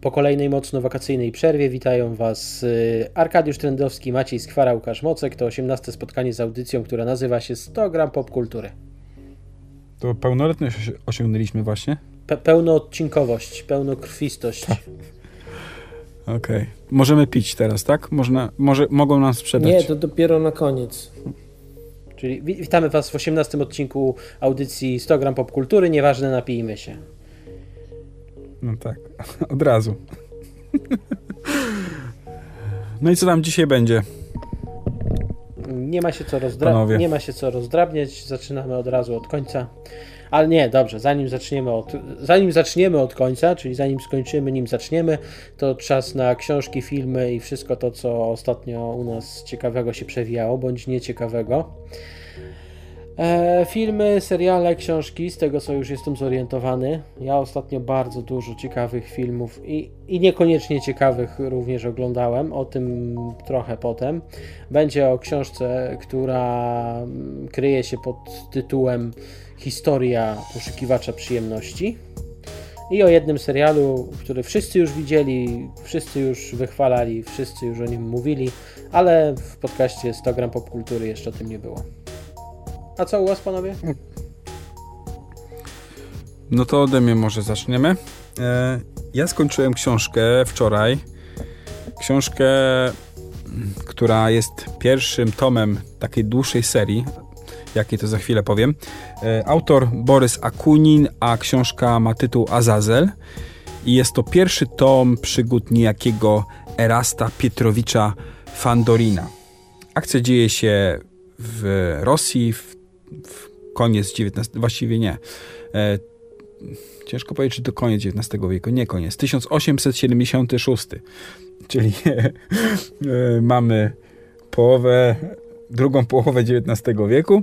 Po kolejnej mocno wakacyjnej przerwie witają Was y, Arkadiusz Trendowski, Maciej Skwara, Łukasz Mocek. To 18 spotkanie z audycją, która nazywa się 100 gram popkultury. To pełnoletność osiągnęliśmy właśnie? Pe pełnoodcinkowość, pełnokrwistość. Tak. Okej. Okay. Możemy pić teraz, tak? Można, może, mogą nam sprzedać. Nie, to dopiero na koniec. Czyli witamy Was w 18 odcinku audycji 100 gram popkultury. Nieważne, napijmy się. No tak, od razu. No i co tam dzisiaj będzie? Nie ma się co, rozdra- nie ma się co rozdrabniać. Zaczynamy od razu od końca. Ale nie, dobrze, zanim zaczniemy od, zanim zaczniemy od końca, czyli zanim skończymy, nim zaczniemy, to czas na książki, filmy i wszystko to, co ostatnio u nas ciekawego się przewijało, bądź nieciekawego. E, filmy, seriale, książki, z tego co już jestem zorientowany. Ja ostatnio bardzo dużo ciekawych filmów i, i niekoniecznie ciekawych również oglądałem, o tym trochę potem. Będzie o książce, która mm, kryje się pod tytułem Historia poszukiwacza przyjemności. I o jednym serialu, który wszyscy już widzieli, wszyscy już wychwalali, wszyscy już o nim mówili, ale w podcaście 100 gram popkultury jeszcze o tym nie było. A co u Was, panowie? No to ode mnie może zaczniemy. E, ja skończyłem książkę wczoraj. Książkę, która jest pierwszym tomem takiej dłuższej serii, jakiej to za chwilę powiem. E, autor Borys Akunin, a książka ma tytuł Azazel. I jest to pierwszy tom przygód niejakiego Erasta Pietrowicza Fandorina. Akcja dzieje się w Rosji w koniec XIX, właściwie nie. E, ciężko powiedzieć, czy to koniec XIX wieku. Nie koniec. 1876. Czyli e, mamy połowę, drugą połowę XIX wieku.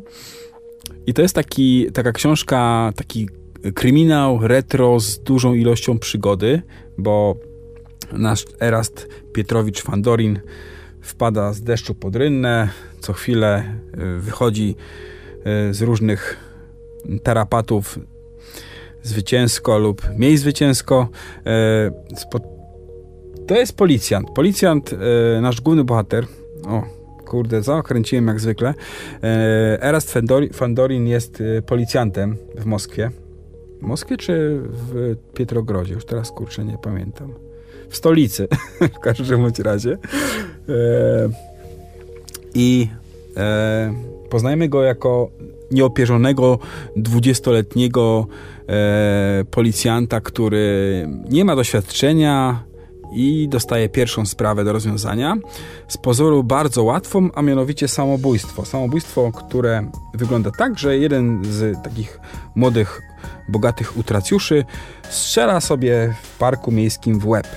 I to jest taki, taka książka, taki kryminał retro z dużą ilością przygody, bo nasz Erast Pietrowicz Fandorin wpada z deszczu pod rynnę, co chwilę e, wychodzi z różnych tarapatów zwycięsko lub mniej zwycięsko. E, to jest policjant. Policjant, e, nasz główny bohater. O, kurde, zaokręciłem jak zwykle. Erast Fandorin jest policjantem w Moskwie. W Moskwie czy w Pietrogrodzie? Już teraz kurczę nie pamiętam. W stolicy, w każdym razie. I Poznajemy go jako nieopierzonego dwudziestoletniego e, policjanta, który nie ma doświadczenia i dostaje pierwszą sprawę do rozwiązania. Z pozoru bardzo łatwą, a mianowicie samobójstwo. Samobójstwo, które wygląda tak, że jeden z takich młodych, bogatych utracjuszy strzela sobie w parku miejskim w łeb.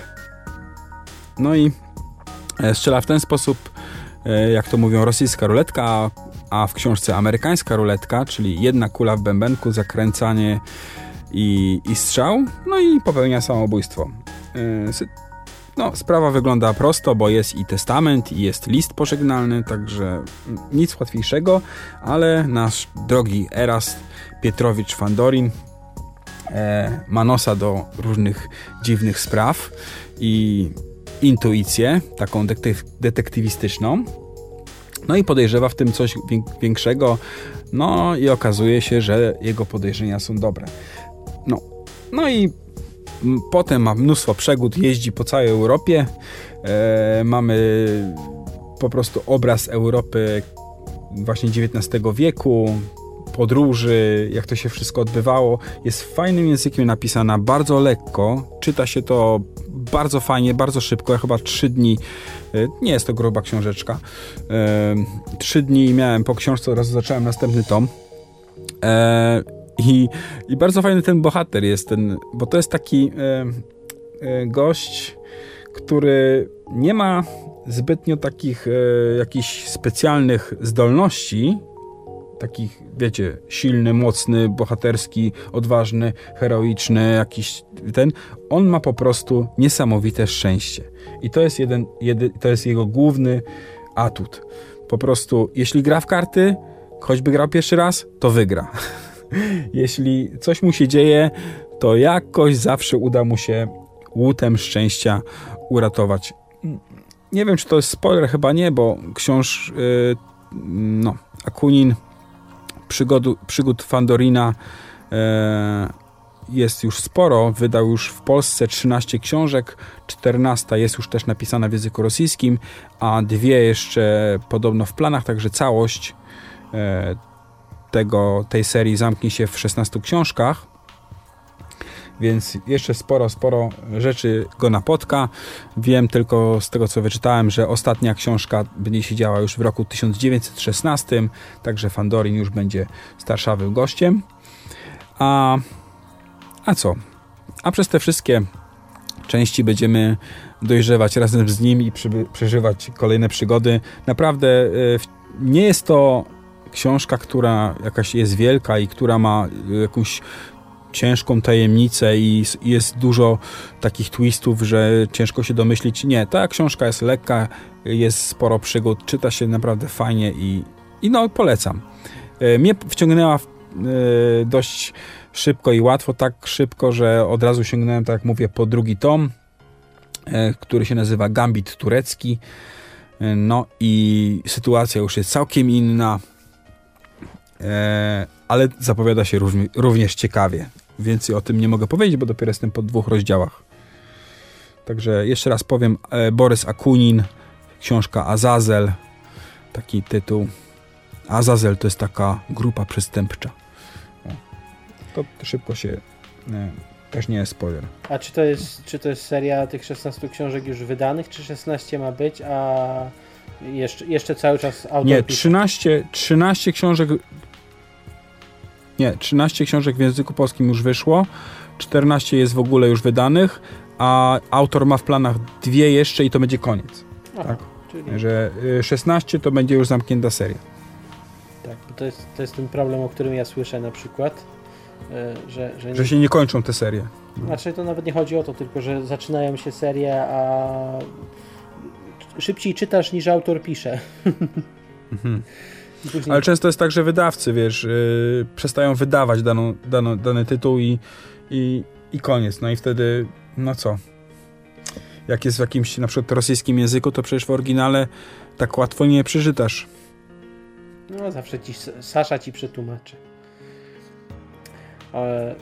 No i e, strzela w ten sposób, e, jak to mówią, rosyjska ruletka, a w książce amerykańska ruletka, czyli jedna kula w bębenku, zakręcanie i, i strzał, no i popełnia samobójstwo. Y, no, sprawa wygląda prosto, bo jest i testament, i jest list pożegnalny, także nic łatwiejszego, ale nasz drogi Eras Pietrowicz Fandorin e, ma nosa do różnych dziwnych spraw i intuicję, taką detektywistyczną. No i podejrzewa w tym coś większego, no i okazuje się, że jego podejrzenia są dobre. No, no i potem ma mnóstwo przegód, jeździ po całej Europie. E, mamy po prostu obraz Europy właśnie XIX wieku, podróży, jak to się wszystko odbywało. Jest fajnym językiem napisana, bardzo lekko. Czyta się to bardzo fajnie, bardzo szybko. Ja chyba trzy dni, e, nie jest to gruba książeczka. E, trzy dni miałem po książce, od razu zacząłem następny tom. E, I, I bardzo fajny ten bohater jest, ten, bo to jest taki gość, który nie ma zbytnio takich jakichś specjalnych zdolności, takich, wiecie, silny, mocny, bohaterski, odważny, heroiczny, jakiś ten, on ma po prostu niesamowite szczęście. I to jest jeden, jedy, to jest jego główny atut. Po prostu, jeśli gra w karty, choćby grał pierwszy raz, to wygra. jeśli coś mu się dzieje, to jakoś zawsze uda mu się łutem szczęścia uratować. Nie wiem, czy to jest spoiler, chyba nie, bo książ, yy, no, Akunin, przygodu, przygód Fandorina yy, jest już sporo. Wydał już w Polsce 13 książek, 14 jest już też napisana w języku rosyjskim, a dwie jeszcze podobno w planach, także całość yy, tego, tej serii zamknie się w 16 książkach. Więc jeszcze sporo, sporo rzeczy go napotka. Wiem tylko z tego, co wyczytałem, że ostatnia książka będzie się działa już w roku 1916, także Fandorin już będzie starszawym gościem. A, a co? A przez te wszystkie części będziemy dojrzewać razem z nim i przeżywać kolejne przygody. Naprawdę y, nie jest to książka, która jakaś jest wielka i która ma jakąś ciężką tajemnicę i jest dużo takich twistów, że ciężko się domyślić. Nie, ta książka jest lekka, jest sporo przygód, czyta się naprawdę fajnie i, i no polecam. E, mnie wciągnęła e, dość szybko i łatwo, tak szybko, że od razu sięgnąłem, tak jak mówię, po drugi tom, e, który się nazywa Gambit Turecki. No i sytuacja już jest całkiem inna ale zapowiada się również ciekawie. Więcej o tym nie mogę powiedzieć, bo dopiero jestem po dwóch rozdziałach. Także jeszcze raz powiem, e, Borys Akunin, książka Azazel, taki tytuł. Azazel to jest taka grupa przestępcza. To szybko się nie, też nie jest spoiler. A czy to jest, czy to jest seria tych 16 książek już wydanych, czy 16 ma być, a jeszcze, jeszcze cały czas autor Nie, 13, 13 książek nie, 13 książek w języku polskim już wyszło, 14 jest w ogóle już wydanych, a autor ma w planach dwie jeszcze i to będzie koniec. Aha, tak? Czyli... Że 16 y, to będzie już zamknięta seria. Tak, bo to jest, to jest ten problem, o którym ja słyszę na przykład, y, że, że, nie... że się nie kończą te serie. Znaczy to nawet nie chodzi o to, tylko że zaczynają się serie, a szybciej czytasz niż autor pisze. Mhm. Później... Ale często jest tak, że wydawcy, wiesz, yy, przestają wydawać daną, daną, dany tytuł i, i, i koniec. No i wtedy, no co? Jak jest w jakimś na przykład rosyjskim języku, to przecież w oryginale tak łatwo nie przeczytasz. No, zawsze ci Sasza ci przetłumaczy. Ale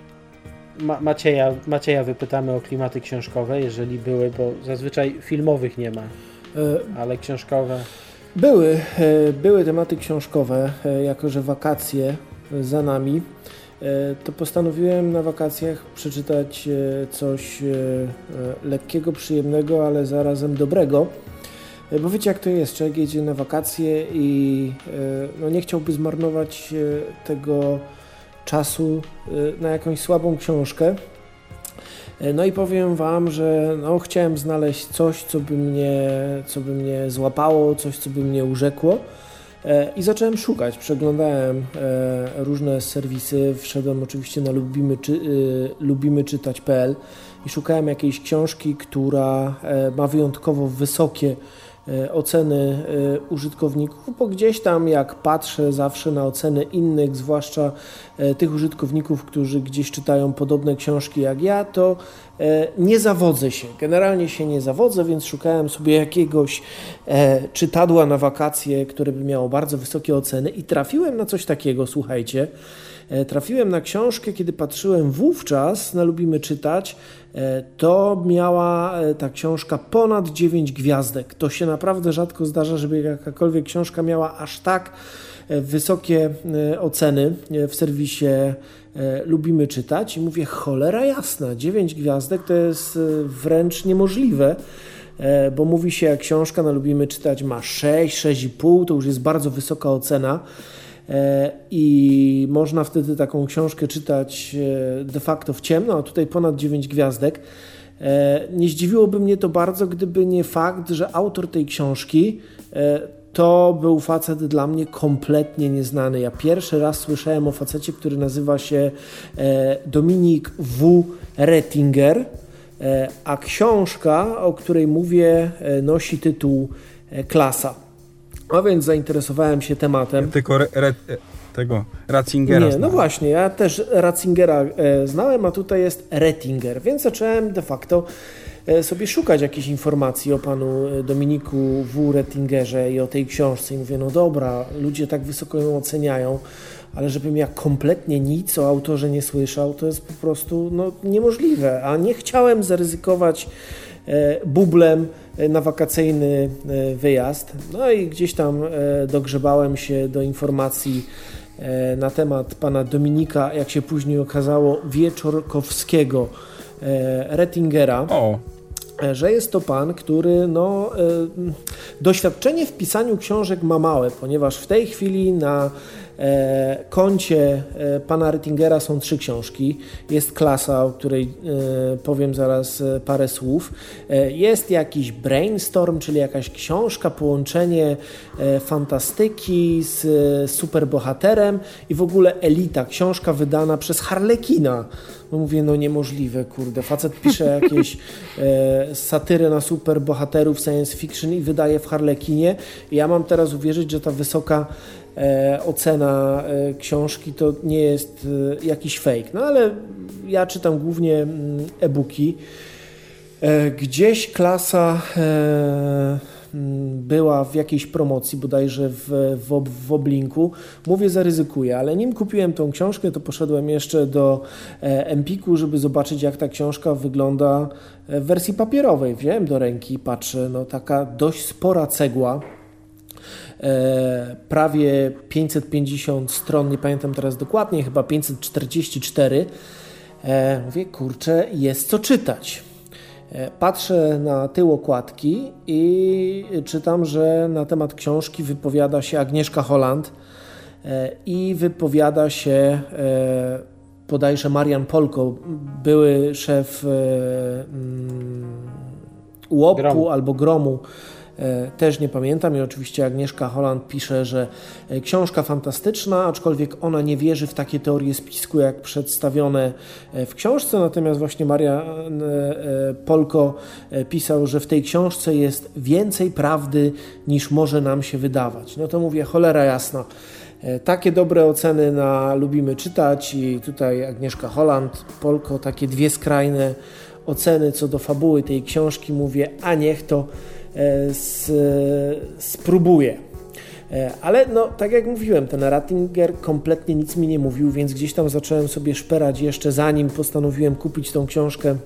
Ma Macieja, Macieja wypytamy o klimaty książkowe, jeżeli były, bo zazwyczaj filmowych nie ma, e, ale książkowe. Były, e, były tematy książkowe, e, jako że wakacje za nami, e, to postanowiłem na wakacjach przeczytać coś lekkiego, przyjemnego, ale zarazem dobrego. Bo wiecie jak to jest, człowiek jedzie na wakacje i no, nie chciałby zmarnować tego czasu na jakąś słabą książkę, E, no i powiem Wam, że no, chciałem znaleźć coś, co by, mnie, co by mnie złapało, coś, co by mnie urzekło. E, I zacząłem szukać, przeglądałem e, różne serwisy, wszedłem oczywiście na lubimy, czy, lubimy czytać.pl i szukałem jakiejś książki, która ma wyjątkowo wysokie E, oceny e, użytkowników, bo gdzieś tam jak patrzę zawsze na oceny innych, zwłaszcza e, tych użytkowników, którzy gdzieś czytają podobne książki jak ja, to nie zawodzę się. Generalnie się nie zawodzę, więc szukałem sobie jakiegoś czytadła na wakacje, które by miało bardzo wysokie oceny i trafiłem na coś takiego, słuchajcie. Trafiłem na książkę, kiedy patrzyłem wówczas na Lubimy Czytać, E, to miała e, ta książka ponad 9 gwiazdek. To się naprawdę rzadko zdarza, żeby jakakolwiek książka miała aż tak e, wysokie oceny w serwisie Lubimy Czytać. I mówię, cholera jasna, 9 gwiazdek to jest wręcz niemożliwe bo mówi się, jak książka na Lubimy Czytać ma 6, 6,5, to już jest bardzo wysoka ocena. E, i można wtedy taką książkę czytać e, de facto w ciemno, a tutaj ponad 9 gwiazdek. E, nie zdziwiłoby mnie to bardzo, gdyby nie fakt, że autor tej książki to był facet dla mnie kompletnie nieznany. Ja pierwszy raz słyszałem o facecie, który nazywa się Dominik W. Rettinger, a książka, o której mówię, nosi tytuł Klasa. A więc zainteresowałem się tematem. Ja tylko re, re, tego Ratzingera. Nie, no właśnie, ja też Ratzingera e, znałem, a tutaj jest Rettinger, więc zacząłem de facto sobie szukać jakichś informacji o panu Dominiku W. Rettingerze i o tej książce. I mówię, no dobra, ludzie tak wysoko ją oceniają, ale żebym ja kompletnie nic o autorze nie słyszał, to jest po prostu no, niemożliwe. A nie chciałem zaryzykować bublem na wakacyjny wyjazd. No i gdzieś tam dogrzebałem się do informacji E, na temat pana Dominika, jak się później okazało, Wieczorkowskiego e, Rettingera. O e, że jest to pan, który no, doświadczenie w pisaniu książek ma małe, ponieważ w tej chwili na E, koncie e, pana Rettingera są trzy książki. Jest klasa, o której e, powiem zaraz parę słów. Jest jakiś brainstorm, czyli jakaś książka, połączenie fantastyki z superbohaterem i w ogóle elita, książka wydana przez Harlekina. No mówię, no niemożliwe, kurde. Facet pisze jakieś e, satyry na superbohaterów science fiction i wydaje w Harlekinie. I ja mam teraz uwierzyć, że ta wysoka E, ocena e, książki to nie jest e, jakiś fake. No ale ja czytam głównie mm, e-booki. Gdzieś klasa mm, była w jakiejś promocji, bodajże w, w, w Oblinku. Mówię, zaryzykuję, ale nim kupiłem tą książkę, to poszedłem jeszcze do Empiku, żeby zobaczyć, jak ta książka wygląda w wersji papierowej. Wziąłem do ręki, patrzę, no taka dość spora cegła E, prawie 550 stron, nie pamiętam teraz dokładnie, chyba 544. E, mówię, kurczę, jest co czytać. E, patrzę na tył okładki i czytam, że na temat książki wypowiada się Agnieszka Holland i wypowiada się bodajże Marian Polko, były szef UOP-u mm, albo Gromu E, też nie pamiętam i oczywiście Agnieszka Holland pisze, że e, książka fantastyczna, aczkolwiek ona nie wierzy w takie teorie spisku jak przedstawione e, w książce, natomiast właśnie Maria Polko pisał, że w tej książce jest więcej prawdy niż może nam się wydawać. No to mówię, cholera jasna. Takie dobre oceny na Lubimy Czytać i tutaj Agnieszka Holland, Polko, takie dwie skrajne oceny co do fabuły tej książki. Mówię, a niech to E, spróbuję. E, ale no, tak jak mówiłem, ten Rattinger kompletnie nic mi nie mówił, więc gdzieś tam zacząłem sobie szperać jeszcze zanim postanowiłem kupić tą książkę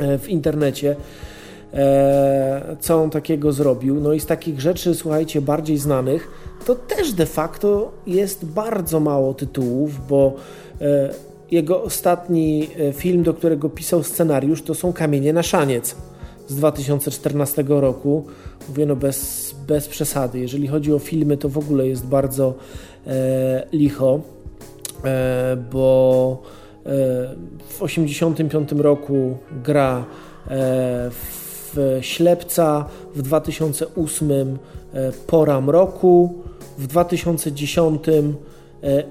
e, w internecie. Co on takiego zrobił? No i z takich rzeczy, słuchajcie, bardziej znanych, to też de facto jest bardzo mało tytułów, bo jego ostatni film, do którego pisał scenariusz, to są Kamienie na szaniec z 2014 roku. Mówię no bez, bez przesady. Jeżeli chodzi o filmy, to w ogóle jest bardzo e, licho, e, bo e, w 1985 roku gra e, w Ślepca, w 2008 e, Pora Mroku, w 2010 e,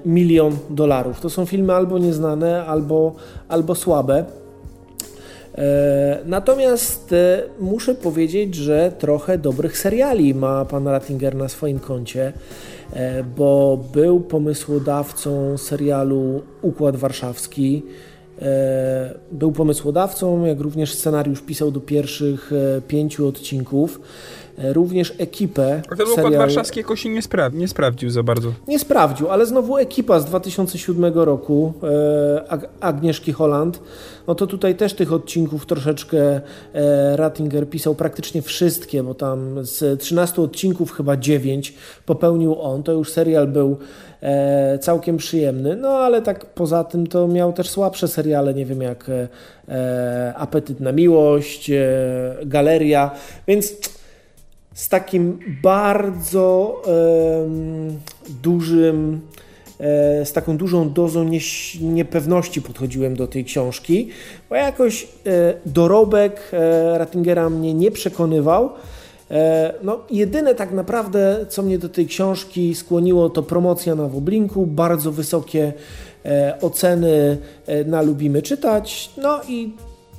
milion dolarów. To są filmy albo nieznane, albo, albo słabe. E, natomiast e, muszę powiedzieć, że trochę dobrych seriali ma pan Rattinger na swoim koncie, e, bo był pomysłodawcą serialu Układ Warszawski. Był pomysłodawcą, jak również scenariusz pisał do pierwszych pięciu odcinków. Również ekipę. A ten układ warszawski jakoś się nie, spra nie sprawdził za bardzo. Nie sprawdził, ale znowu ekipa z 2007 roku Agnieszki Holland no to tutaj też tych odcinków troszeczkę e, Rattinger pisał praktycznie wszystkie, bo tam z 13 odcinków chyba 9 popełnił on. To już serial był e, całkiem przyjemny, no ale tak poza tym to miał też słabsze seriale, nie wiem jak e, Apetyt na miłość, Galeria, więc z takim bardzo dużym z taką dużą dozą niepewności podchodziłem do tej książki, bo jakoś e, dorobek e, Rattingera mnie nie przekonywał. No, jedyne tak naprawdę, co mnie do tej książki skłoniło, to promocja na Woblinku, bardzo wysokie oceny na Lubimy Czytać, no i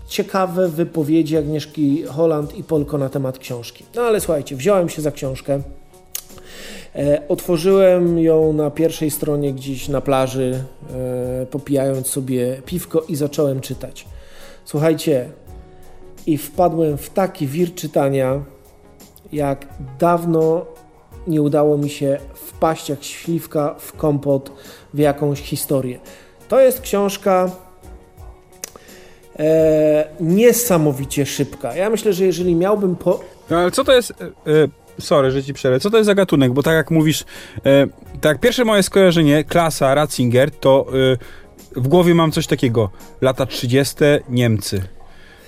ciekawe wypowiedzi Agnieszki Holland i Polko na temat książki. No ale słuchajcie, wziąłem się za książkę. E, otworzyłem ją na pierwszej stronie gdzieś na plaży, e, popijając sobie piwko i zacząłem czytać. Słuchajcie, i wpadłem w taki wir czytania, jak dawno nie udało mi się wpaść jak śliwka w kompot w jakąś historię. To jest książka e, niesamowicie szybka. Ja myślę, że jeżeli miałbym po... No ale co to jest... E, e sorry, że ci przerwę. Co to jest za gatunek? Bo tak jak mówisz, e, tak pierwsze moje skojarzenie, klasa Ratzinger, to e, w głowie mam coś takiego. Lata 30. Niemcy.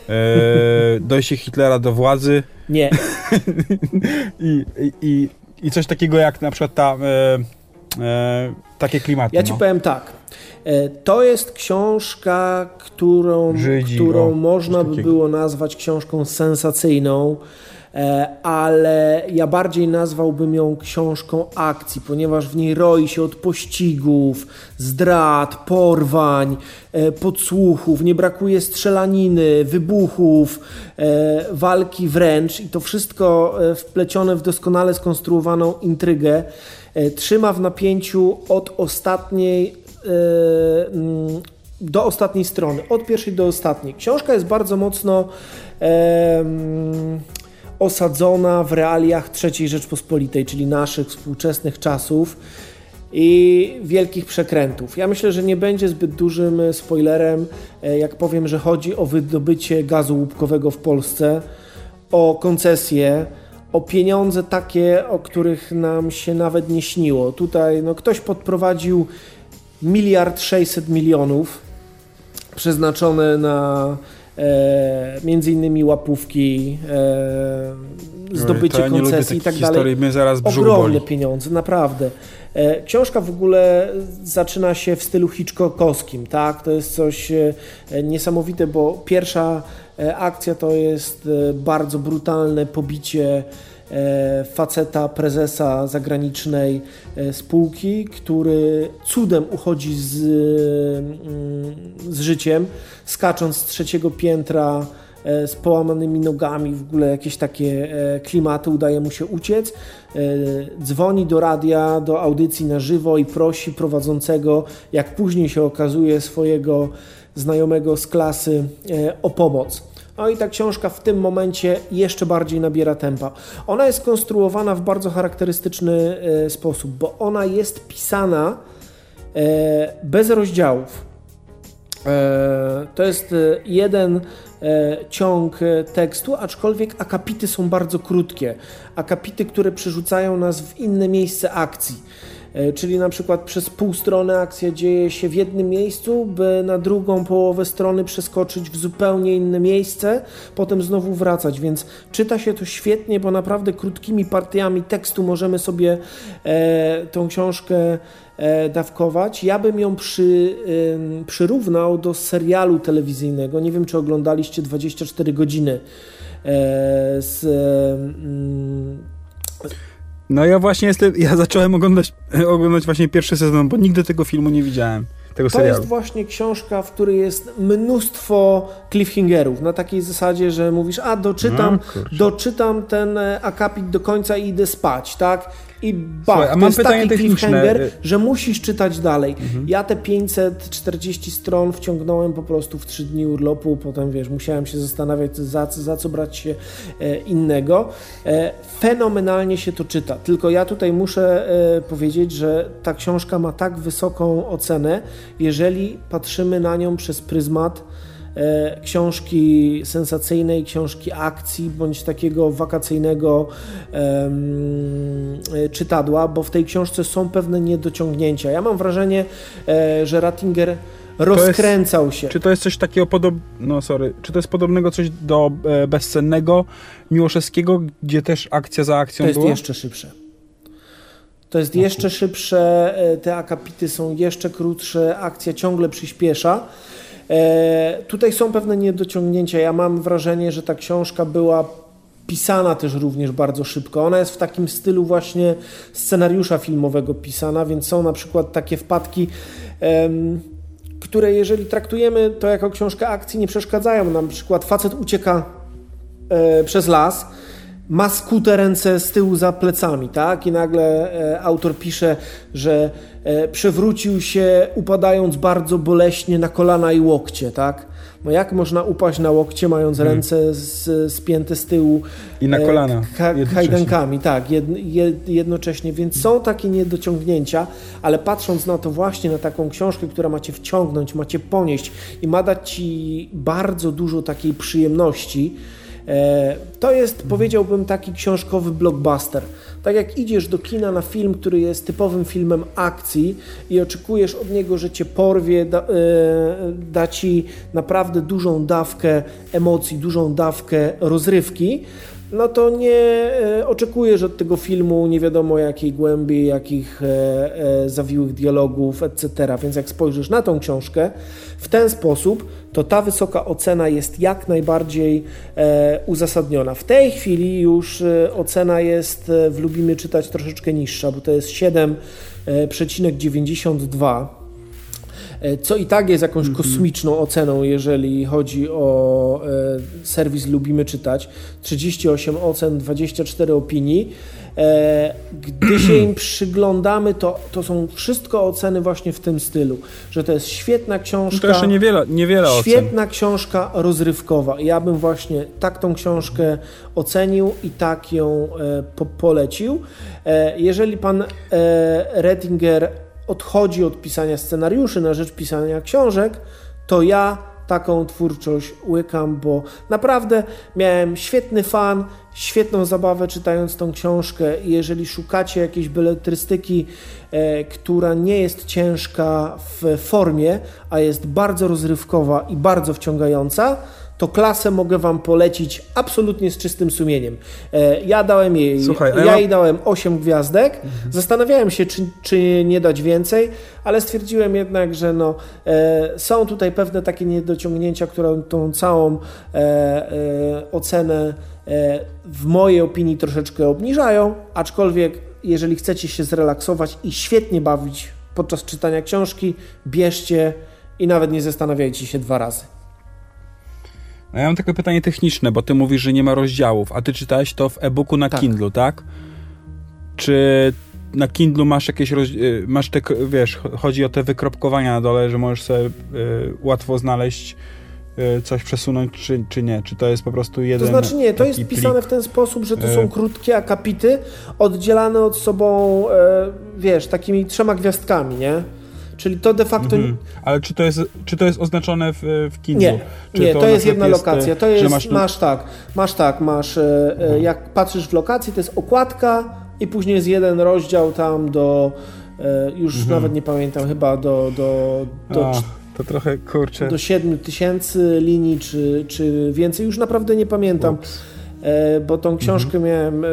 E, dojście Hitlera do władzy. Nie. I, i, I coś takiego jak na przykład ta... E, e, takie klimaty. Ja ci no. powiem tak. E, to jest książka, którą, Żydzi, którą o, można by było nazwać książką sensacyjną, ale ja bardziej nazwałbym ją książką akcji, ponieważ w niej roi się od pościgów, zdrad, porwań, e, podsłuchów, nie brakuje strzelaniny, wybuchów, walki wręcz i to wszystko wplecione w doskonale skonstruowaną intrygę trzyma w napięciu od ostatniej E, mm, do ostatniej strony, od pierwszej do ostatniej. Książka jest bardzo mocno osadzona w realiach III Rzeczpospolitej, czyli naszych współczesnych czasów i wielkich przekrętów. Ja myślę, że nie będzie zbyt dużym spoilerem, e, jak powiem, że chodzi o wydobycie gazu łupkowego w Polsce, o koncesje, o pieniądze takie, o których nam się nawet nie śniło. Tutaj no, ktoś podprowadził miliard 600 milionów przeznaczone na e, między innymi łapówki, e, zdobycie ja koncesji i tak dalej. Mnie zaraz Ogromne boli. pieniądze, naprawdę. E, książka w ogóle zaczyna się w stylu Hitchcockowskim, tak? To jest coś e, niesamowite, bo pierwsza e, akcja to jest bardzo brutalne pobicie faceta, prezesa zagranicznej e, spółki, który cudem uchodzi z, mm, z życiem, skacząc z trzeciego piętra e, z połamanymi nogami, w ogóle jakieś takie klimaty, udaje mu się uciec. Dzwoni do radia, do audycji na żywo i prosi prowadzącego, jak później się okazuje, swojego znajomego z klasy o pomoc. No i ta książka w tym momencie jeszcze bardziej nabiera tempa. Ona jest konstruowana w bardzo charakterystyczny e, sposób, bo ona jest pisana e, bez rozdziałów. E, to jest jeden ciąg tekstu, aczkolwiek akapity są bardzo krótkie. Akapity, które przerzucają nas w inne miejsce akcji. E, czyli na przykład przez pół strony akcja dzieje się w jednym miejscu, by na drugą połowę strony przeskoczyć w zupełnie inne miejsce, potem znowu wracać, więc czyta się to świetnie, bo naprawdę krótkimi partiami tekstu możemy sobie e, tą książkę e, dawkować. Ja bym ją przy, przyrównał do serialu telewizyjnego. Nie wiem, czy oglądaliście 24 godziny e, z mm, no ja właśnie jestem, ja zacząłem oglądać, oglądać właśnie pierwszy sezon, bo nigdy tego filmu nie widziałem. Tego to serialu. jest właśnie książka, w której jest mnóstwo cliffhangerów, na takiej zasadzie, że mówisz, a doczytam, no, doczytam ten e, akapit do końca i idę spać, tak? I bach, Słuchaj, a mam jest pytanie y- że musisz czytać dalej. Mhm. Ja te 540 stron wciągnąłem po prostu w 3 dni urlopu, potem wiesz, musiałem się zastanawiać, za, za co brać się e, innego. E, fenomenalnie się to czyta, tylko ja tutaj muszę e, powiedzieć, że ta książka ma tak wysoką ocenę, jeżeli patrzymy na nią przez pryzmat książki sensacyjnej, książki akcji, bądź takiego wakacyjnego um, czytadła, bo w tej książce są pewne niedociągnięcia. Ja mam wrażenie, e, że Rattinger rozkręcał jest, się. Czy to jest coś takiego podob... no sorry, czy to jest podobnego coś do e, bezcennego Miłoszewskiego, gdzie też akcja za akcją To jest była? jeszcze szybsze. To jest jeszcze szybsze, te akapity są jeszcze krótsze, akcja ciągle przyspiesza. E, tutaj są pewne niedociągnięcia. Ja mam wrażenie, że ta książka była pisana też również bardzo szybko. Ona jest w takim stylu właśnie scenariusza filmowego pisana, więc są na przykład takie wpadki, które jeżeli traktujemy to jako książkę akcji, nie przeszkadzają. Na przykład facet ucieka e, przez las, ma skute ręce z tyłu za plecami, tak? I nagle e, autor pisze, że e, przewrócił się upadając bardzo boleśnie na kolana i łokcie, tak? No jak można upaść na łokcie, mając hmm. ręce z, spięte z tyłu i na kolana e, kajdankami, tak, jed, jed, jednocześnie, więc są takie niedociągnięcia, ale patrząc na to właśnie, na taką książkę, która macie wciągnąć, macie ponieść i ma dać ci bardzo dużo takiej przyjemności, E, to jest, powiedziałbym, taki książkowy blockbuster. Tak jak idziesz do kina na film, który jest typowym filmem akcji i oczekujesz od niego, że cię porwie, da, e, da ci naprawdę dużą dawkę emocji, dużą dawkę rozrywki, no to nie e, oczekujesz od tego filmu nie wiadomo jakiej głębi, jakich e, e, zawiłych dialogów, etc. Więc jak spojrzysz na tą książkę w ten sposób, to ta wysoka ocena jest jak najbardziej uzasadniona. W tej chwili już ocena jest w Lubimy Czytać troszeczkę niższa, bo to jest 7,92 E, co i tak jest jakąś -hmm. kosmiczną oceną, jeżeli chodzi o e, serwis Lubimy Czytać. 38 ocen, 24 opinii. E, gdy się im przyglądamy, to, to są wszystko oceny właśnie w tym stylu, że to jest świetna książka. To jeszcze niewiele, niewiele Świetna ocen. książka rozrywkowa. Ja bym właśnie tak tą książkę ocenił i tak ją po polecił. Jeżeli pan Rettinger odchodzi od pisania scenariuszy na rzecz pisania książek, to ja taką twórczość łykam, bo naprawdę miałem świetny fan, świetną zabawę czytając tą książkę i jeżeli szukacie jakiejś beletrystyki, e, która nie jest ciężka w formie, a jest bardzo rozrywkowa i bardzo wciągająca, to klasę mogę Wam polecić absolutnie z czystym sumieniem. E, ja dałem jej, Słuchaj, ja, ja jej dałem 8 gwiazdek. Mhm. Zastanawiałem się, czy, czy nie dać więcej, ale stwierdziłem jednak, że no, e, są tutaj pewne takie niedociągnięcia, które tą całą e, ocenę w mojej opinii troszeczkę obniżają, aczkolwiek jeżeli chcecie się zrelaksować i świetnie bawić podczas czytania książki, bierzcie i nawet nie zastanawiajcie się dwa razy. A ja mam takie pytanie techniczne, bo ty mówisz, że nie ma rozdziałów, a ty czytałeś to w e-booku na tak. Kindle, tak? Czy na Kindle masz jakieś, y, masz te, wiesz, chodzi o te wykropkowania na dole, że możesz sobie y, łatwo znaleźć y, coś przesunąć, czy, czy nie? Czy to jest po prostu jeden To znaczy nie, to jest pisane w ten sposób, że to są krótkie akapity, oddzielane od sobą, wiesz, takimi trzema gwiazdkami, nie? Czyli to de facto. Mhm. Ale czy to, jest, czy to jest oznaczone w, w Kindle? Nie, czy nie to, to jest jedna jest, lokacja. To jest, masz, masz tak, masz tak, masz, e, e jak patrzysz w lokacji, to jest okładka i później jest jeden rozdział tam do, e, już mhm. nawet nie pamiętam, chyba do, do, do A, to trochę kurczę. Do 7 tysięcy linii, czy, czy więcej, już naprawdę nie pamiętam, e, bo tą książkę mhm. miałem e,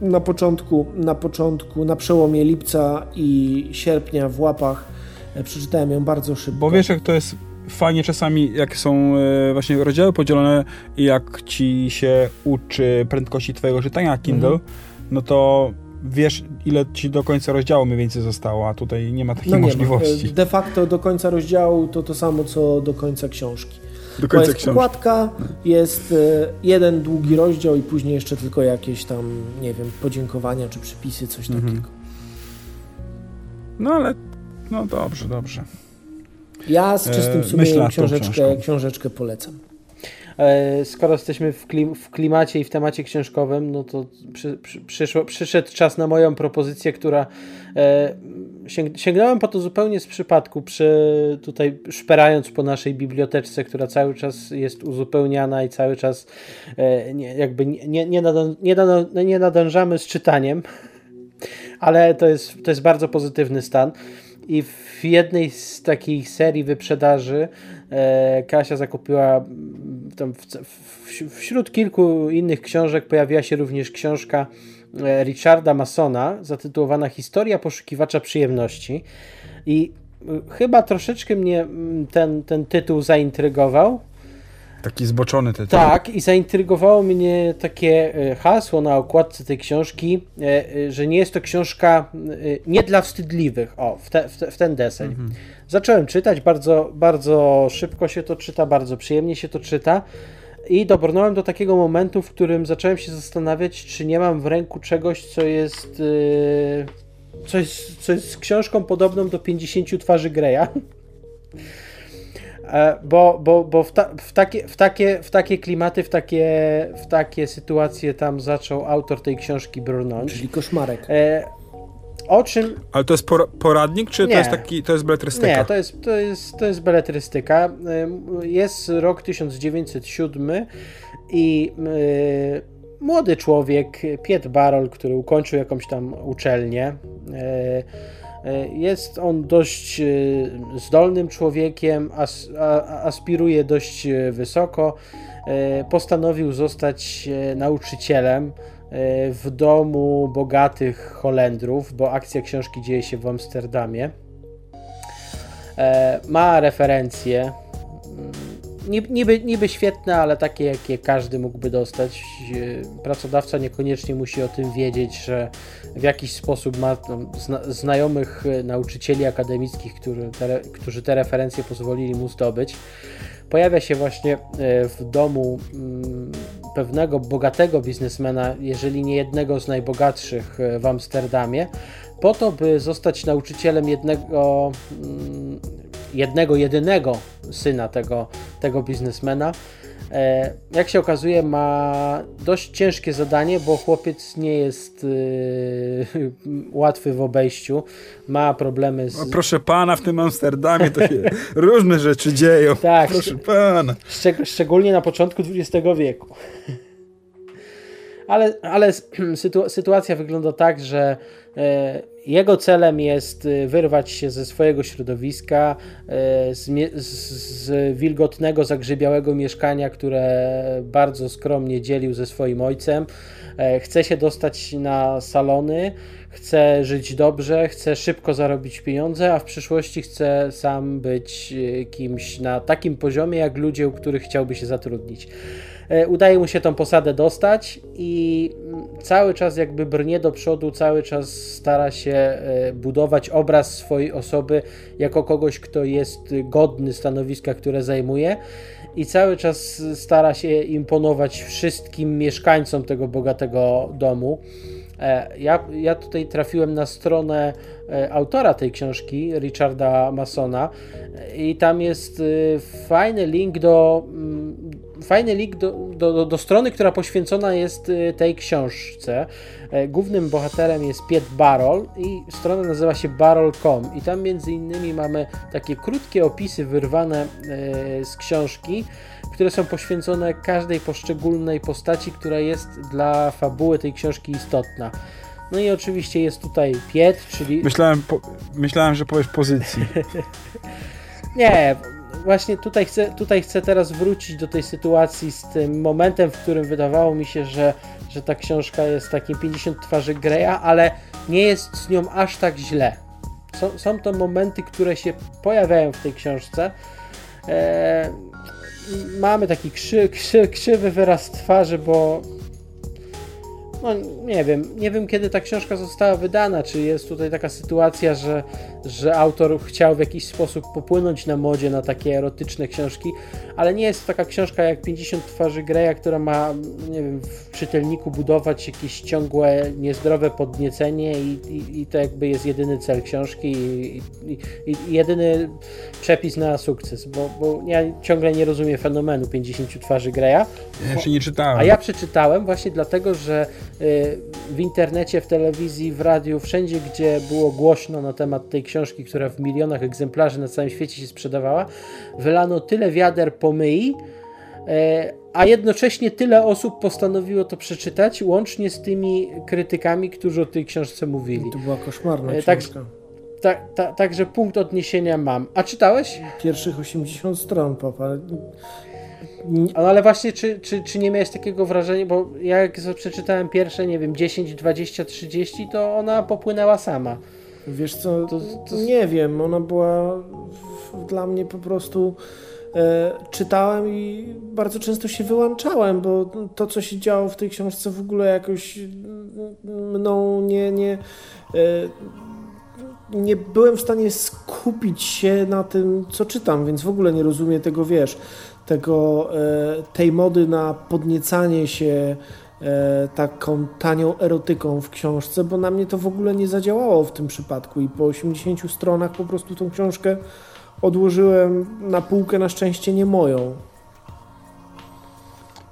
na początku, na początku, na przełomie lipca i sierpnia w łapach E, przeczytałem ją bardzo szybko. Bo wiesz, jak to jest fajnie czasami, jak są e, właśnie rozdziały podzielone i jak ci się uczy prędkości twojego czytania Kindle, mhm. no to wiesz, ile ci do końca rozdziału mniej więcej zostało, a tutaj nie ma takiej no nie możliwości. Ma. De facto do końca rozdziału to to samo, co do końca książki. Do końca jest książki. Okładka, jest e, jeden długi rozdział i później jeszcze tylko jakieś tam, nie wiem, podziękowania czy przypisy, coś mhm. takiego. No ale no dobrze, dobrze. Ja z czystym e, sumieniem książeczkę, książeczkę polecam. E, skoro jesteśmy w, klim, w, klimacie i w temacie książkowym, no to przy, przy, przyszło, przyszedł czas na moją propozycję, która e, sięg, sięgnąłem po to zupełnie z przypadku, przy, tutaj szperając po naszej biblioteczce, która cały czas jest uzupełniana i cały czas e, nie, jakby nie, nie, nie, nadą, nie, nie nadążamy z czytaniem, ale to jest, to jest bardzo pozytywny stan. I w jednej z takich serii wyprzedaży e, Kasia zakupiła tam w, w, wśród kilku innych książek pojawiła się również książka e, Richarda Masona zatytułowana Historia poszukiwacza przyjemności. I e, chyba troszeczkę mnie ten, ten tytuł zaintrygował, Taki zboczony tytuł. Tak, i zaintrygowało mnie takie e, hasło na okładce tej książki, e, e, że nie jest to książka nie dla wstydliwych. O, w, te, w, te, w ten deseń. Mhm. Zacząłem czytać, bardzo, bardzo szybko się to czyta, bardzo przyjemnie się to czyta. I dobrnąłem do takiego momentu, w którym zacząłem się zastanawiać, czy nie mam w ręku czegoś, co jest. Yy, coś, co jest książką podobną do 50 twarzy Greya. E, bo, bo, bo w, ta, w, takie, w, takie, w takie klimaty, w takie, w takie sytuacje tam zaczął autor tej książki brnąć. Czyli koszmarek. E, o czym. Ale to jest poradnik, czy nie. to jest taki, to jest beletrystyka? Nie, to jest, to jest, to jest beletrystyka. Jest rok 1907 i yy, młody człowiek, Piet Barol, który ukończył jakąś tam uczelnię. Yy, jest on dość zdolnym człowiekiem, as, a, aspiruje dość wysoko. Postanowił zostać nauczycielem E, w domu bogatych Holendrów, bo akcja książki dzieje się w Amsterdamie. E, ma referencje, mm, niby, niby świetne, ale takie, jakie każdy mógłby dostać. E, pracodawca niekoniecznie musi o tym wiedzieć, że w jakiś sposób ma znajomych nauczycieli akademickich, którzy te, którzy te referencje pozwolili mu zdobyć. Pojawia się właśnie w domu mm, pewnego bogatego biznesmena, jeżeli nie jednego z najbogatszych e, w Amsterdamie, po to, by zostać nauczycielem jednego, mm, jednego jedynego syna tego, tego biznesmena. E, jak się okazuje, ma dość ciężkie zadanie, bo chłopiec nie jest yy, łatwy w obejściu. Ma problemy z. O, proszę pana, w tym Amsterdamie to się różne rzeczy dzieją. Tak, proszę pana. Szczeg szczególnie na początku XX wieku. Ale, ale sytuacja wygląda tak, że e, jego celem jest e, wyrwać się ze swojego środowiska, e, z, z wilgotnego, zagrzybiałego mieszkania, które bardzo skromnie dzielił ze swoim ojcem. Chce się dostać na salony, chce żyć dobrze, chce szybko zarobić pieniądze, a w przyszłości chce sam być kimś na takim poziomie, jak ludzie, u których chciałby się zatrudnić. E, udaje mu się tą posadę dostać i cały czas jakby brnie do przodu, cały czas stara się e, budować obraz swojej osoby jako kogoś, kto jest godny stanowiska, które zajmuje i cały czas stara się imponować wszystkim mieszkańcom tego bogatego domu. E, ja, ja tutaj trafiłem na stronę autora tej książki, Richarda Masona, i tam jest fajny link do fajny link do, do, do, strony, która poświęcona jest tej książce. E, głównym bohaterem jest Piet Barol i strona nazywa się barol.com i tam między innymi mamy takie krótkie opisy wyrwane e, z książki, które są poświęcone każdej poszczególnej postaci, która jest dla fabuły tej książki istotna. No i oczywiście jest tutaj Piet, czyli... Myślałem, po, myślałem że powiesz pozycji. Nie, właśnie tutaj chcę, tutaj chcę teraz wrócić do tej sytuacji z tym momentem, w którym wydawało mi się, że, że ta książka jest takim 50 twarzy Greya, ale nie jest z nią aż tak źle. Są, są to momenty, które się pojawiają w tej książce. Eee, mamy taki krzy, krzy, krzywy wyraz twarzy, bo no nie wiem, nie wiem kiedy ta książka została wydana, czy jest tutaj taka sytuacja, że, że autor chciał w jakiś sposób popłynąć na modzie na takie erotyczne książki, ale nie jest to taka książka jak 50 twarzy Greya, która ma, nie wiem, w czytelniku budować jakieś ciągłe, niezdrowe podniecenie i, i, i to jakby jest jedyny cel książki i, i, jedyny przepis na sukces, bo, bo ja ciągle nie rozumiem fenomenu 50 twarzy Greya. Ja jeszcze nie czytałem. A ja przeczytałem właśnie dlatego, że y, w internecie, w telewizji, w radiu, wszędzie, gdzie było głośno na temat tej książki, która w milionach egzemplarzy na całym świecie się sprzedawała, wylano tyle wiader pomyi, e, a jednocześnie tyle osób postanowiło to przeczytać, łącznie z tymi krytykami, którzy o tej książce mówili. To była koszmarna e, tak, książka. Tak, ta, także punkt odniesienia mam. A czytałeś? Pierwszych 80 stron, papa. No ale właśnie, czy, czy, czy nie miałeś takiego wrażenia, bo ja jak przeczytałem pierwsze, nie wiem, 10, 20, 30, to ona popłynęła sama. Wiesz co, to, to... nie wiem, ona była dla mnie po prostu e, czytałem i bardzo często się wyłączałem, bo to, co się działo w tej książce w ogóle jakoś mną nie, nie e, nie byłem w stanie skupić się na tym, co czytam, więc w ogóle nie rozumiem tego, wiesz, tego, e, tej mody na podniecanie się taką tanią erotyką w książce, bo na mnie to w ogóle nie zadziałało w tym przypadku i po 80 stronach po prostu tą książkę odłożyłem na półkę, na szczęście nie moją.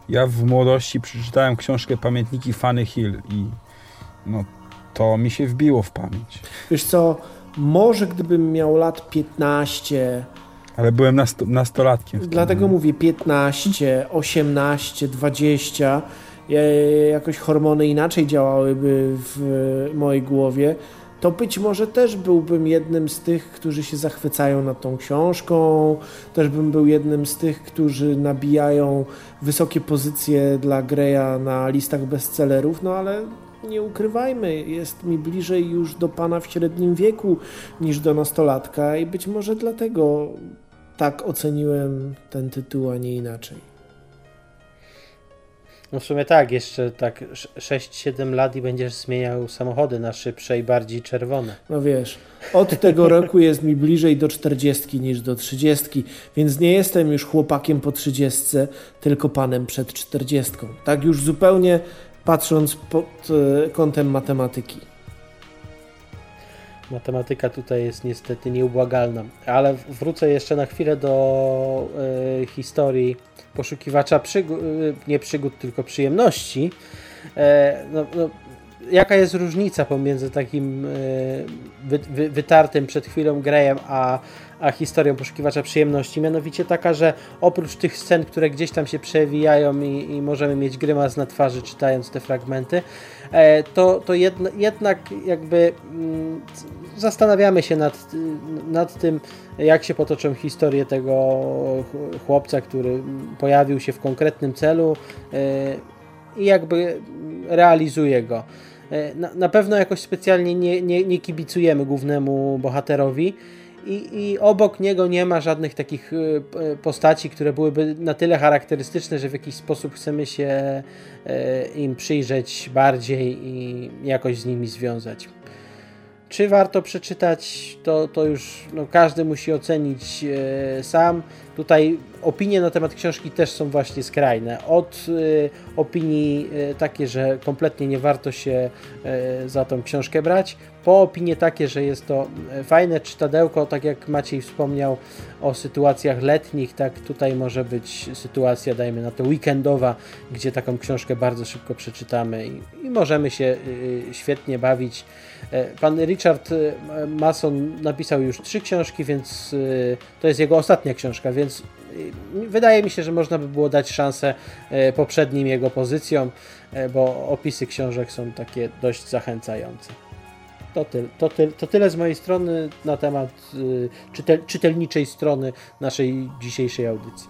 Ja w młodości przeczytałem książkę Pamiętniki Fanny Hill i no, to mi się wbiło w pamięć. Wiesz co, może gdybym miał lat 15... Ale byłem nastolatkiem. Dlatego mówię 15, 18, 20 jakoś hormony inaczej działałyby w mojej głowie, to być może też byłbym jednym z tych, którzy się zachwycają nad tą książką, też bym był jednym z tych, którzy nabijają wysokie pozycje dla Greya na listach bestsellerów, no ale nie ukrywajmy, jest mi bliżej już do pana w średnim wieku niż do nastolatka i być może dlatego tak oceniłem ten tytuł, a nie inaczej. No w sumie tak, jeszcze tak 6-7 lat i będziesz zmieniał samochody na szybsze i bardziej czerwone. No wiesz, od tego roku jest mi bliżej do 40 niż do 30, więc nie jestem już chłopakiem po 30, tylko panem przed 40. Tak już zupełnie patrząc pod e, kątem matematyki. Matematyka tutaj jest niestety nieubłagalna, ale wrócę jeszcze na chwilę do y, historii poszukiwacza przygód, y, nie przygód, tylko przyjemności. E, no, no, jaka jest różnica pomiędzy takim y, wy, wy, wytartym przed chwilą Greyem, a a historią poszukiwacza przyjemności. Mianowicie taka, że oprócz tych scen, które gdzieś tam się przewijają i, i możemy mieć grymas na twarzy czytając te fragmenty, e, to, to jedna, jednak jakby mm, zastanawiamy się nad, nad tym, jak się potoczą historie tego chłopca, który pojawił się w konkretnym celu e, i jakby realizuje go. E, na, na pewno jakoś specjalnie nie, nie, nie kibicujemy głównemu bohaterowi, i, i obok niego nie ma żadnych takich y, postaci, które byłyby na tyle charakterystyczne, że w jakiś sposób chcemy się im przyjrzeć bardziej i jakoś z nimi związać. Czy warto przeczytać, to, to już no, każdy musi ocenić e, sam. Tutaj opinie na temat książki też są właśnie skrajne. Od e, opinii e, takie, że kompletnie nie warto się e, za tą książkę brać, po opinie takie, że jest to e, fajne czytadełko, tak jak Maciej wspomniał o sytuacjach letnich, tak tutaj może być sytuacja, dajmy na to weekendowa, gdzie taką książkę bardzo szybko przeczytamy i, i możemy się e, świetnie bawić. Pan Richard Mason napisał już trzy książki, więc to jest jego ostatnia książka, więc wydaje mi się, że można by było dać szansę poprzednim jego pozycjom, bo opisy książek są takie dość zachęcające. To, ty, to, ty, to tyle z mojej strony na temat y, czytel, czytelniczej strony naszej dzisiejszej audycji.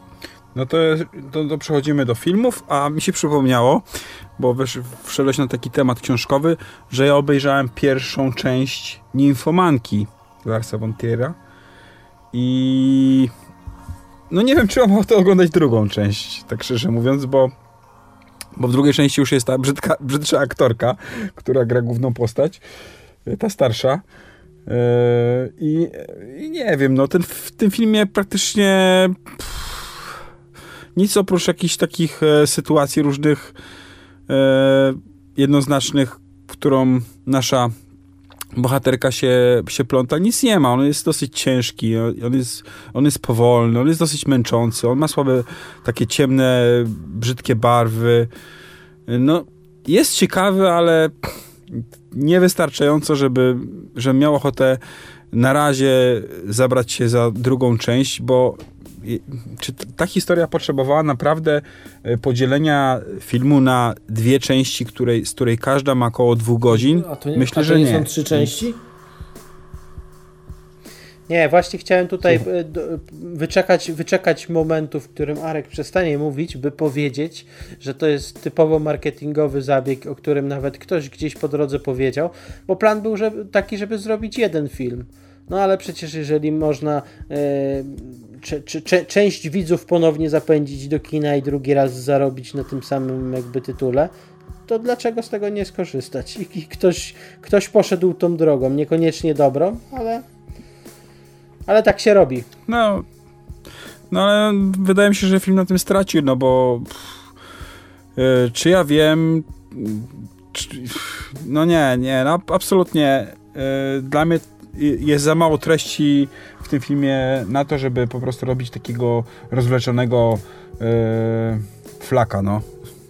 No to, to, to, przechodzimy do filmów, a mi się przypomniało, bo wiesz, wszedłeś na taki temat książkowy, że ja obejrzałem pierwszą część Nimfomanki Larsa von Triera i no nie wiem, czy mam ochotę oglądać drugą część, tak szczerze mówiąc, bo bo w drugiej części już jest ta brzydka, brzydsza aktorka, która gra główną postać ta starsza. E, I, I, nie wiem, no ten, w tym filmie praktycznie pff, nic oprócz jakichś takich e, sytuacji różnych e, jednoznacznych, którą nasza bohaterka się, się pląta, nic nie ma. On jest dosyć ciężki, on jest, on jest powolny, on jest dosyć męczący, on ma słabe, takie ciemne, brzydkie barwy. No, jest ciekawy, ale niewystarczająco, żeby, żeby miał ochotę na razie zabrać się za drugą część, bo czy ta historia potrzebowała naprawdę e, podzielenia filmu na dwie części, której, z której każda ma około dwóch godzin? A to nie, Myślę, a to że nie. są trzy części? Nie, właśnie chciałem tutaj e, wyczekać, wyczekać momentu, w którym Arek przestanie mówić, by powiedzieć, że to jest typowo marketingowy zabieg, o którym nawet ktoś gdzieś po drodze powiedział, bo plan był żeby, taki, żeby zrobić jeden film. No ale przecież jeżeli można e, część widzów ponownie zapędzić do kina i drugi raz zarobić na tym samym jakby tytule, to dlaczego z tego nie skorzystać? I, i ktoś, ktoś poszedł tą drogą, niekoniecznie dobrą, ale, ale tak się robi. No, no ale wydaje mi się, że film na tym stracił, no bo yy, czy ja wiem, czy, no nie, nie, no absolutnie yy, dla mnie jest za mało treści w tym filmie na to, żeby po prostu robić takiego rozwleczonego yy, flaka, no,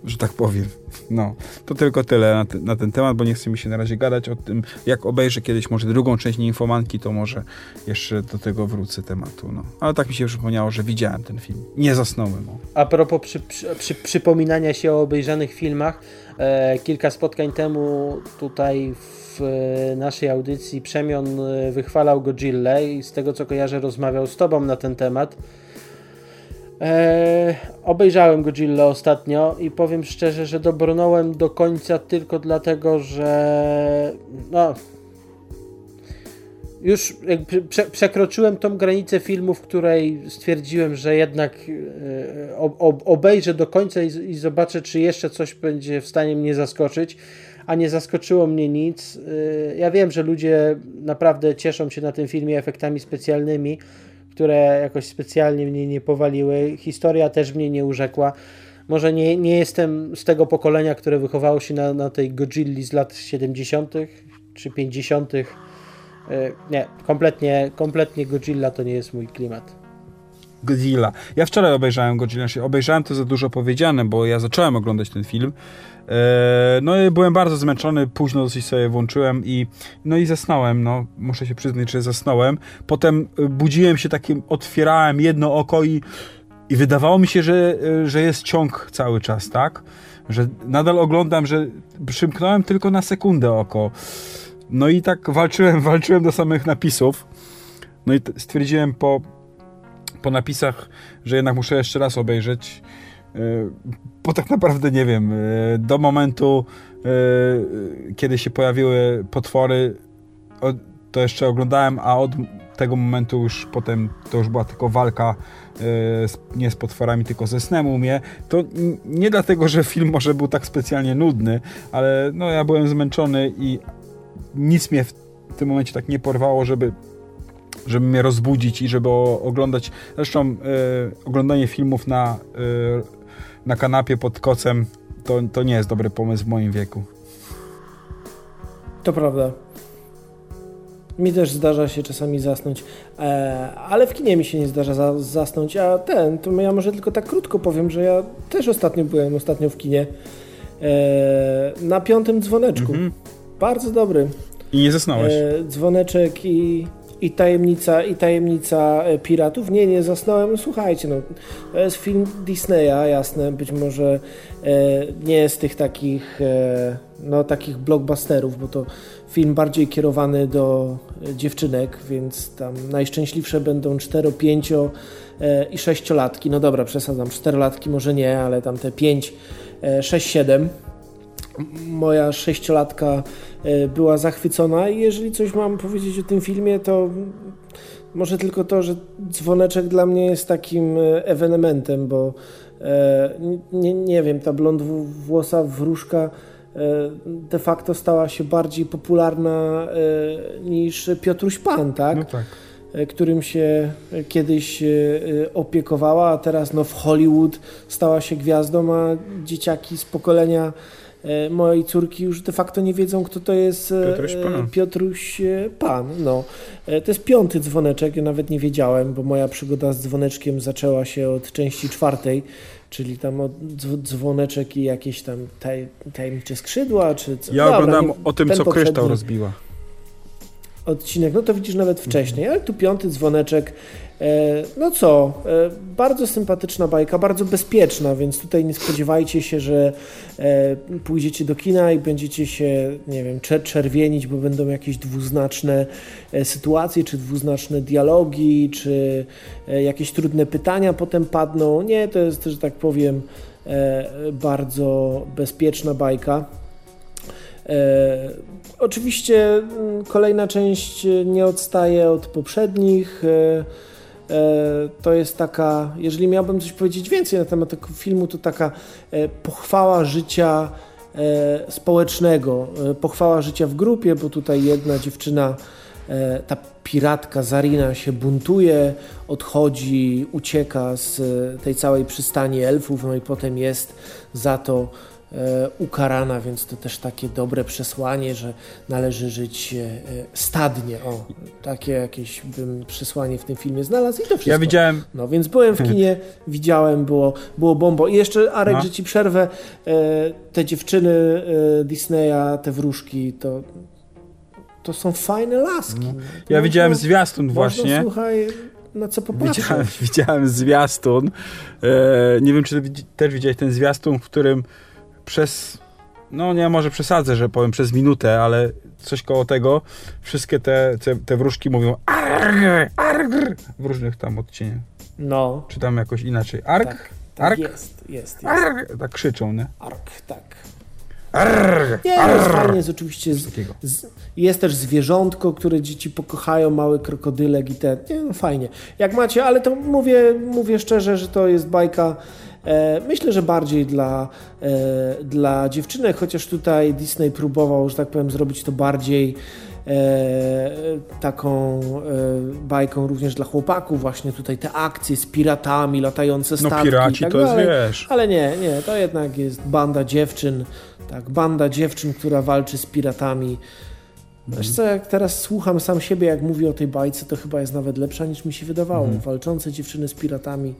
że tak powiem. No, to tylko tyle na, te, na, ten temat, bo nie chcę mi się na razie gadać o tym. Jak obejrzę kiedyś może drugą część Ninfomanki, to może jeszcze do tego wrócę tematu. No. Ale tak mi się przypomniało, że widziałem ten film. Nie zasnąłem. No. A propos przy, przy, przy, przypominania się o obejrzanych filmach, kilka spotkań temu tutaj w naszej audycji Przemion e, wychwalał Godzilla i z tego co kojarzę rozmawiał z tobą na ten temat. Obejrzałem Godzilla ostatnio i powiem szczerze, że dobrnąłem do końca tylko dlatego, że no już prze, przekroczyłem tą granicę filmu, w której stwierdziłem, że jednak e, ob, obejrzę do końca i, i, zobaczę, czy jeszcze coś będzie w stanie mnie zaskoczyć, a nie zaskoczyło mnie nic. E, ja wiem, że ludzie naprawdę cieszą się na tym filmie efektami specjalnymi, które jakoś specjalnie mnie nie powaliły. Historia też mnie nie urzekła. Może nie, nie jestem z tego pokolenia, które wychowało się na, na tej Godzilli z lat 70. czy 50. E, nie, kompletnie, kompletnie Godzilla to nie jest mój klimat. Godzilla. Ja wczoraj obejrzałem Godzilla, obejrzałem to za dużo powiedziane, bo ja zacząłem oglądać ten film. E, no i byłem bardzo zmęczony, późno dosyć sobie włączyłem i no i zasnąłem, no muszę się przyznać, że zasnąłem. Potem e, budziłem się takim, otwierałem jedno oko i, i wydawało mi się, że, że jest ciąg cały czas, tak? Że nadal oglądam, że przymknąłem tylko na sekundę oko. No i tak walczyłem, walczyłem do samych napisów. No i stwierdziłem po, po napisach, że jednak muszę jeszcze raz obejrzeć bo tak naprawdę nie wiem, e, do momentu, e, kiedy się pojawiły potwory, to jeszcze oglądałem, a od tego momentu już potem to już była tylko walka e, nie z potworami, tylko ze snem u mnie. To nie dlatego, że film może był tak specjalnie nudny, ale no ja byłem zmęczony i nic mnie w tym momencie tak nie porwało, żeby żeby mnie rozbudzić i żeby oglądać. Zresztą oglądanie filmów na na kanapie pod kocem, to, to nie jest dobry pomysł w moim wieku. To prawda. Mi też zdarza się czasami zasnąć, e, ale w kinie mi się nie zdarza za, zasnąć, a ten, to ja może tylko tak krótko powiem, że ja też ostatnio byłem, ostatnio w kinie, e, na piątym dzwoneczku. Mhm. Bardzo dobry. I nie zasnąłeś? E, dzwoneczek i i tajemnica, i tajemnica e, piratów. Nie, nie zasnąłem. Słuchajcie, no, to jest film Disneya, jasne, być może e, nie jest tych takich, e, no, takich blockbusterów, bo to film bardziej kierowany do e, dziewczynek, więc tam najszczęśliwsze będą 4, 5 e, i 6 latki. No dobra, przesadzam, 4 latki może nie, ale tam te 5, 6, 7 moja sześciolatka e, była zachwycona i jeżeli coś mam powiedzieć o tym filmie, to może tylko to, że dzwoneczek dla mnie jest takim e, ewenementem, bo e, nie, nie wiem, ta blond włosa wróżka de facto stała się bardziej popularna niż Piotruś Pan, tak? No tak. Którym się kiedyś opiekowała, a teraz no, w Hollywood stała się gwiazdą, a dzieciaki z pokolenia mojej córki już de facto nie wiedzą, kto to jest e, Piotruś Pan. Piotruś e, Pan. No. To jest piąty dzwoneczek, ja nawet nie wiedziałem, bo moja przygoda z dzwoneczkiem zaczęła się od części czwartej, czyli tam od dzwoneczek i jakieś tam taj, tajemnicze skrzydła, czy co. Ja Dobra, oglądam nie, o tym, co kryształ rozbiła. Odcinek, no to widzisz nawet wcześniej, ale tu piąty dzwoneczek E, no co, e, bardzo sympatyczna bajka, bardzo bezpieczna, więc tutaj nie spodziewajcie się, że e, pójdziecie do kina i będziecie się, nie wiem, czerwienić, bo będą jakieś dwuznaczne sytuacje, czy dwuznaczne dialogi, czy jakieś trudne pytania potem padną. Nie, to jest, że tak powiem, bardzo bezpieczna bajka. Oczywiście mm, kolejna część nie odstaje od poprzednich. E, to jest taka, jeżeli miałbym coś powiedzieć więcej na temat tego filmu, to taka e, pochwała życia e, społecznego. E, pochwała życia w grupie, bo tutaj jedna dziewczyna, e, ta piratka Zarina się buntuje, odchodzi, ucieka z tej całej przystani elfów, no i potem jest za to E, ukarana, więc to też takie dobre przesłanie, że należy żyć e, stadnie. O, takie jakieś bym przesłanie w tym filmie znalazł i to wszystko. Ja widziałem. No więc byłem w kinie, widziałem, było, było bombo. I jeszcze Arek, no. że ci przerwę, e, te dziewczyny Disneya, te wróżki, to to są fajne laski. No. Ja widziałem zwiastun właśnie. Można, słuchaj, na co popatrzeć. Widziałem, widziałem zwiastun. E, nie wiem, czy też widziałeś ten zwiastun, w którym przez, no nie może przesadzę, że powiem przez minutę, ale coś koło tego, wszystkie te, te, te wróżki mówią arg, arg, w różnych tam odcieniach. No. Czy tam jakoś inaczej. Arg? Tak, tak arg? Jest, jest, jest. Arg, tak krzyczą, nie? Arg, tak. Arr, nie, arr, jest fajnie, jest oczywiście z, z, jest też zwierzątko, które dzieci pokochają, mały krokodylek i te, nie, no fajnie. Jak macie, ale to mówię, mówię szczerze, że to jest bajka myślę, że bardziej dla, e, dla dziewczynek, chociaż tutaj Disney próbował, że tak powiem, zrobić to bardziej e, taką bajką również dla chłopaków, właśnie tutaj te akcje z piratami, latające no, statki. No piraci tak to jest, wiesz. Ale nie, nie, to jednak jest banda dziewczyn, tak, banda dziewczyn, która walczy z piratami. Wiesz co, jak teraz słucham sam siebie, jak mówi o tej bajce, to chyba jest nawet lepsza niż mi się wydawało. Mhm. Walczące dziewczyny z piratami.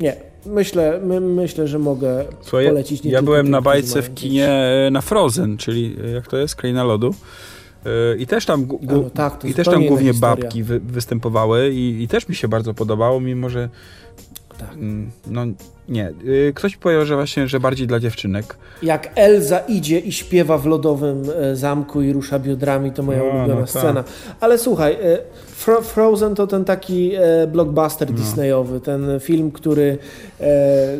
Nie, myślę, my, myślę, że mogę Słuchaj, polecić. Nie ja byłem na bajce w kinie e, na Frozen, czyli e, jak to jest, Kraina Lodu. E, I też tam, gu, no tak, i też tam głównie babki wy, występowały i, i, też mi się bardzo podobało, mimo że tak. Mm, no nie. Ktoś powiedział, że właśnie, że bardziej dla dziewczynek. Jak Elza idzie i śpiewa w lodowym zamku i rusza biodrami, to moja no, ulubiona no, scena. Tak. Ale słuchaj, e, Frozen to ten taki e, blockbuster no. Disneyowy, ten film, który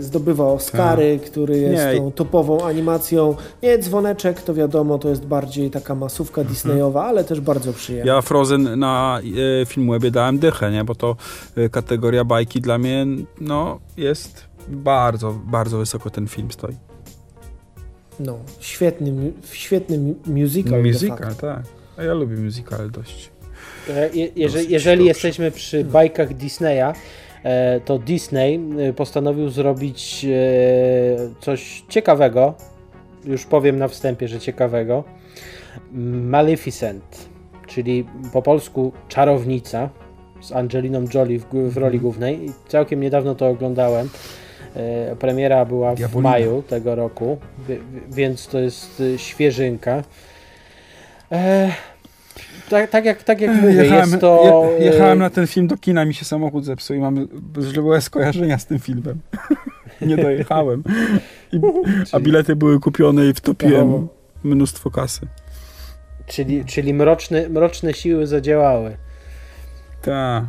zdobywa Oscary, tak. który jest nie. tą topową animacją. Nie, dzwoneczek to wiadomo, to jest bardziej taka masówka mhm. Disneyowa, ale też bardzo przyjemna. Ja Frozen na Filmwebie dałem dychę, nie? bo to kategoria bajki dla mnie no, jest bardzo, bardzo wysoko ten film stoi. No, świetny, świetny musical. Musical, tak. A ja lubię musical dość. E, je, jeżeli, jeżeli jesteśmy przy bajkach Disneya, e, to Disney e, postanowił zrobić coś ciekawego. Już powiem na wstępie, że ciekawego. Maleficent, czyli po polsku czarownica z Angeliną Jolie w, w roli mhm. głównej. Całkiem niedawno to oglądałem. Premiera była w Diabolina. maju tego roku, więc to jest świeżynka. Tak, tak, jak, tak jak mówię, jechałem, jest to... Je, jechałem na ten film do kina, mi się samochód zepsuł i mam złe skojarzenia z tym filmem. Nie dojechałem. I, a bilety były kupione i wtopiłem mnóstwo kasy. Czyli, czyli mroczne, mroczne siły zadziałały. Tak.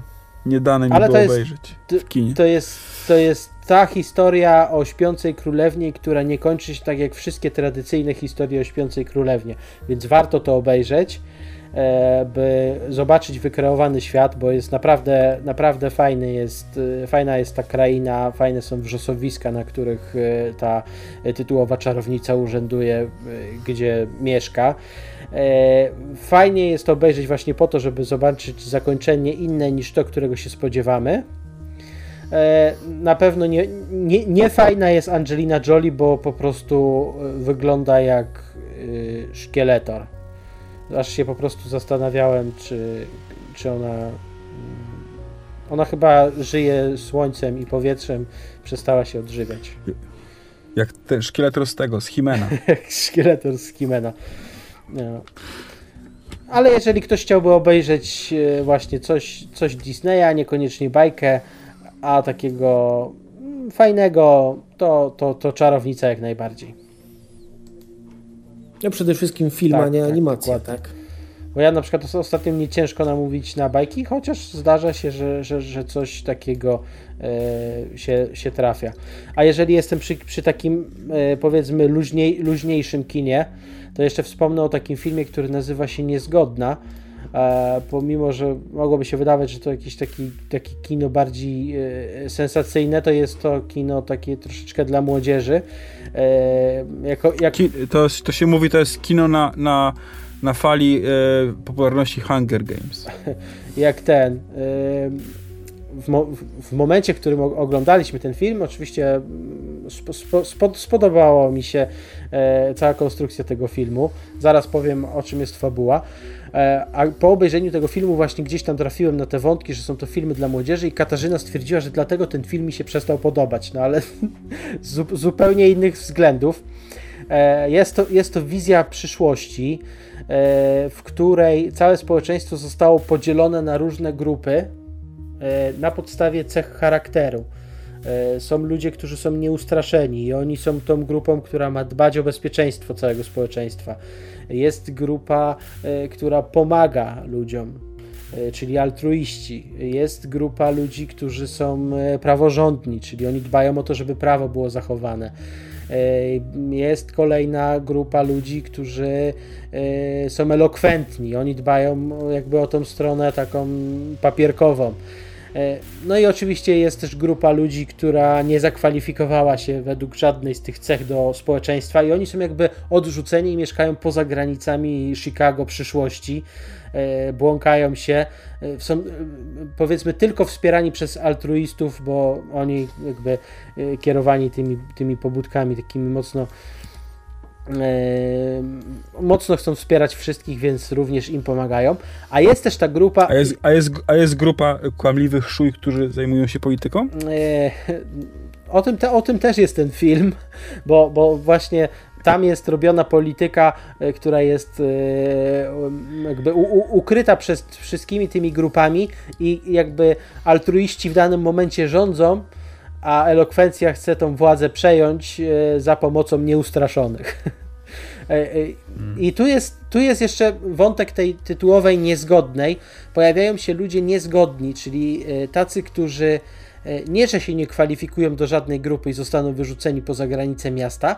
Nie dane mi Ale było jest, obejrzeć w kinie. To jest, to jest ta historia o śpiącej królewnie, która nie kończy się tak jak wszystkie tradycyjne historie o śpiącej królewnie, więc warto to obejrzeć, by zobaczyć wykreowany świat, bo jest naprawdę, naprawdę fajny jest, e, fajna jest ta kraina, fajne są wrzosowiska, na których e, ta tytułowa czarownica urzęduje, gdzie mieszka. Fajnie jest to obejrzeć właśnie po to, żeby zobaczyć zakończenie inne niż to, którego się spodziewamy. E, na pewno nie, nie, nie fajna jest Angelina Jolie, bo po prostu e, wygląda jak szkieletor. Aż się po prostu zastanawiałem, czy, czy ona. Mm, ona chyba żyje słońcem i powietrzem, przestała się odżywiać. Jak ten szkieletor z tego, z Himena. szkieletor z Himena. No. Ale jeżeli ktoś chciałby obejrzeć właśnie coś, coś Disneya, niekoniecznie bajkę, a takiego mm, fajnego to, to, to czarownica jak najbardziej. No przede wszystkim film, tak, a nie tak, animacja, tak? Bo ja na przykład ostatnio mnie ciężko namówić na bajki, chociaż zdarza się, że, że, że coś takiego e, się, się trafia. A jeżeli jestem przy, przy takim e, powiedzmy luźniej, luźniejszym kinie, to jeszcze wspomnę o takim filmie, który nazywa się Niezgodna E, pomimo, że mogłoby się wydawać, że to jakieś taki, taki kino bardziej e, sensacyjne, to jest to kino takie troszeczkę dla młodzieży. E, jako, jak... Ki to, to się mówi, to jest kino na, na, na fali e, popularności Hunger Games. jak ten. E, w, mo w, momencie, w którym oglądaliśmy ten film, oczywiście mm, spo spo spodobało mi się e, cała konstrukcja tego filmu. Zaraz powiem, o czym jest fabuła. E, a po obejrzeniu tego filmu właśnie gdzieś tam trafiłem na te wątki, że są to filmy dla młodzieży i Katarzyna stwierdziła, że dlatego ten film mi się przestał podobać, no ale z zupełnie innych względów. E, jest to, jest to wizja przyszłości, e, w której całe społeczeństwo zostało podzielone na różne grupy na podstawie cech charakteru. Są ludzie, którzy są nieustraszeni i oni są tą grupą, która ma dbać o bezpieczeństwo całego społeczeństwa. Jest grupa, e, która pomaga ludziom, e, czyli altruiści. Jest grupa ludzi, którzy są e, praworządni, czyli oni dbają o to, żeby prawo było zachowane. Jest kolejna grupa ludzi, którzy są elokwentni, oni dbają jakby o tą stronę taką papierkową. E, no i oczywiście jest też grupa ludzi, która nie zakwalifikowała się według żadnej z tych cech do społeczeństwa i oni są jakby odrzuceni i mieszkają poza granicami Chicago przyszłości, e, błąkają się, e, są powiedzmy tylko wspierani przez altruistów, bo oni jakby kierowani tymi, tymi pobudkami takimi mocno mocno chcą wspierać wszystkich, więc również im pomagają. A jest też ta grupa. A jest, a jest, a jest grupa kłamliwych szuj, którzy zajmują się polityką? o, tym te, o tym też jest ten film, bo, bo właśnie tam jest robiona polityka, e, która jest e, jakby ukryta przez wszystkimi tymi grupami i jakby altruiści w danym momencie rządzą a elokwencja chce tą władzę przejąć e, za pomocą nieustraszonych. E, e, I tu jest, tu jest jeszcze wątek tej tytułowej niezgodnej. Pojawiają się ludzie niezgodni, czyli tacy, którzy nie, że się nie kwalifikują do żadnej grupy i zostaną wyrzuceni poza granice miasta,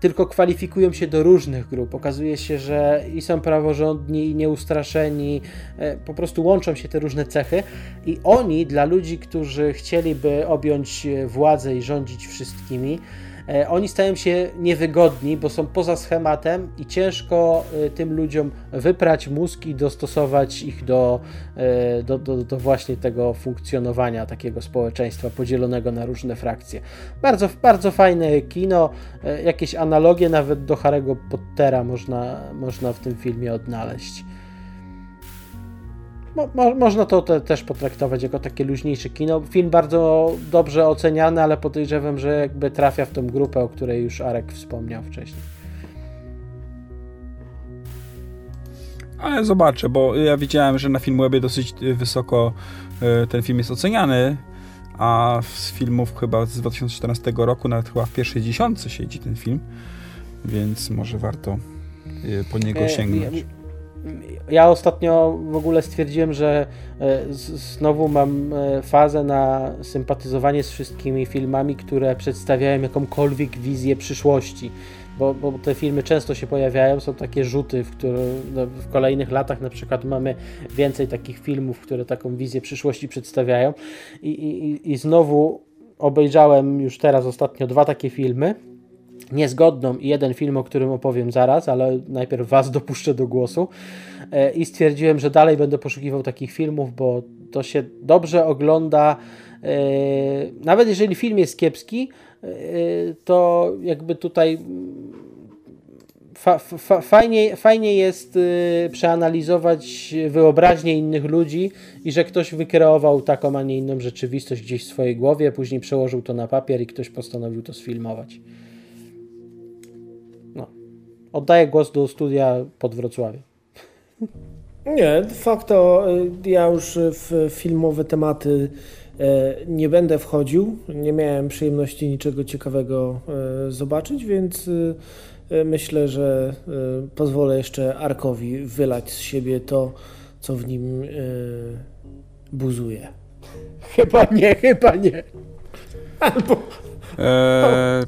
tylko kwalifikują się do różnych grup. Okazuje się, że i są praworządni, i nieustraszeni, e, po prostu łączą się te różne cechy i oni dla ludzi, którzy chcieliby objąć władzę i rządzić wszystkimi, E, oni stają się niewygodni, bo są poza schematem i ciężko e, tym ludziom wyprać mózg i dostosować ich do, e, do, do, do właśnie tego funkcjonowania takiego społeczeństwa podzielonego na różne frakcje. Bardzo, bardzo fajne kino, jakieś analogie nawet do Harry'ego Pottera można, można w tym filmie odnaleźć. Mo, mo, można to te, też potraktować jako takie luźniejsze kino. Film bardzo dobrze oceniany, ale podejrzewam, że jakby trafia w tą grupę, o której już Arek wspomniał wcześniej. Ale zobaczę, bo ja widziałem, że na Filmwebie dosyć wysoko e, ten film jest oceniany, a z filmów chyba z 2014 roku, nawet chyba w pierwszej dziesiątce siedzi ten film, więc może warto e, po niego e, sięgnąć ja ostatnio w ogóle stwierdziłem, że e, znowu mam e, fazę na sympatyzowanie z wszystkimi filmami, które przedstawiają jakąkolwiek wizję przyszłości. Bo, bo te filmy często się pojawiają, są takie rzuty, w, które, no, w kolejnych latach na przykład mamy więcej takich filmów, które taką wizję przyszłości przedstawiają. I, i, i znowu obejrzałem już teraz ostatnio dwa takie filmy niezgodną i jeden film, o którym opowiem zaraz, ale najpierw Was dopuszczę do głosu e, i stwierdziłem, że dalej będę poszukiwał takich filmów, bo to się dobrze ogląda. E, nawet jeżeli film jest kiepski, e, to jakby tutaj fa, fa, fajnie, fajnie jest przeanalizować wyobraźnię innych ludzi i że ktoś wykreował taką, a nie inną rzeczywistość gdzieś w swojej głowie, później przełożył to na papier i ktoś postanowił to sfilmować. Oddaję głos do studia pod Wrocławie. Nie, de facto y, ja już w filmowe tematy e, nie będę wchodził. Nie miałem przyjemności niczego ciekawego e, zobaczyć, więc y, myślę, że pozwolę jeszcze Arkowi wylać z siebie to, co w nim buzuje. Chyba nie, chyba nie. Albo. Eee,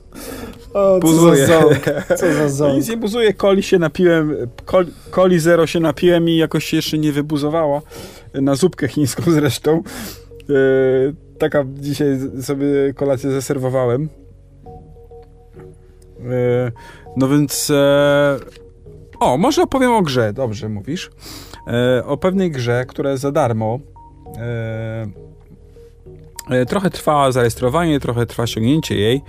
O, buzuję. Co za. Co za ząg. Nic nie buzuję, coli się napiłem, coli, coli zero się napiłem i jakoś się jeszcze nie wybuzowało. Na zupkę chińską zresztą. E, taka dzisiaj sobie kolację zaserwowałem. E, no więc... E, o, może opowiem o grze, dobrze mówisz. E, o pewnej grze, która jest za darmo. E, e, trochę trwa zarejestrowanie, trochę trwa ściągnięcie jej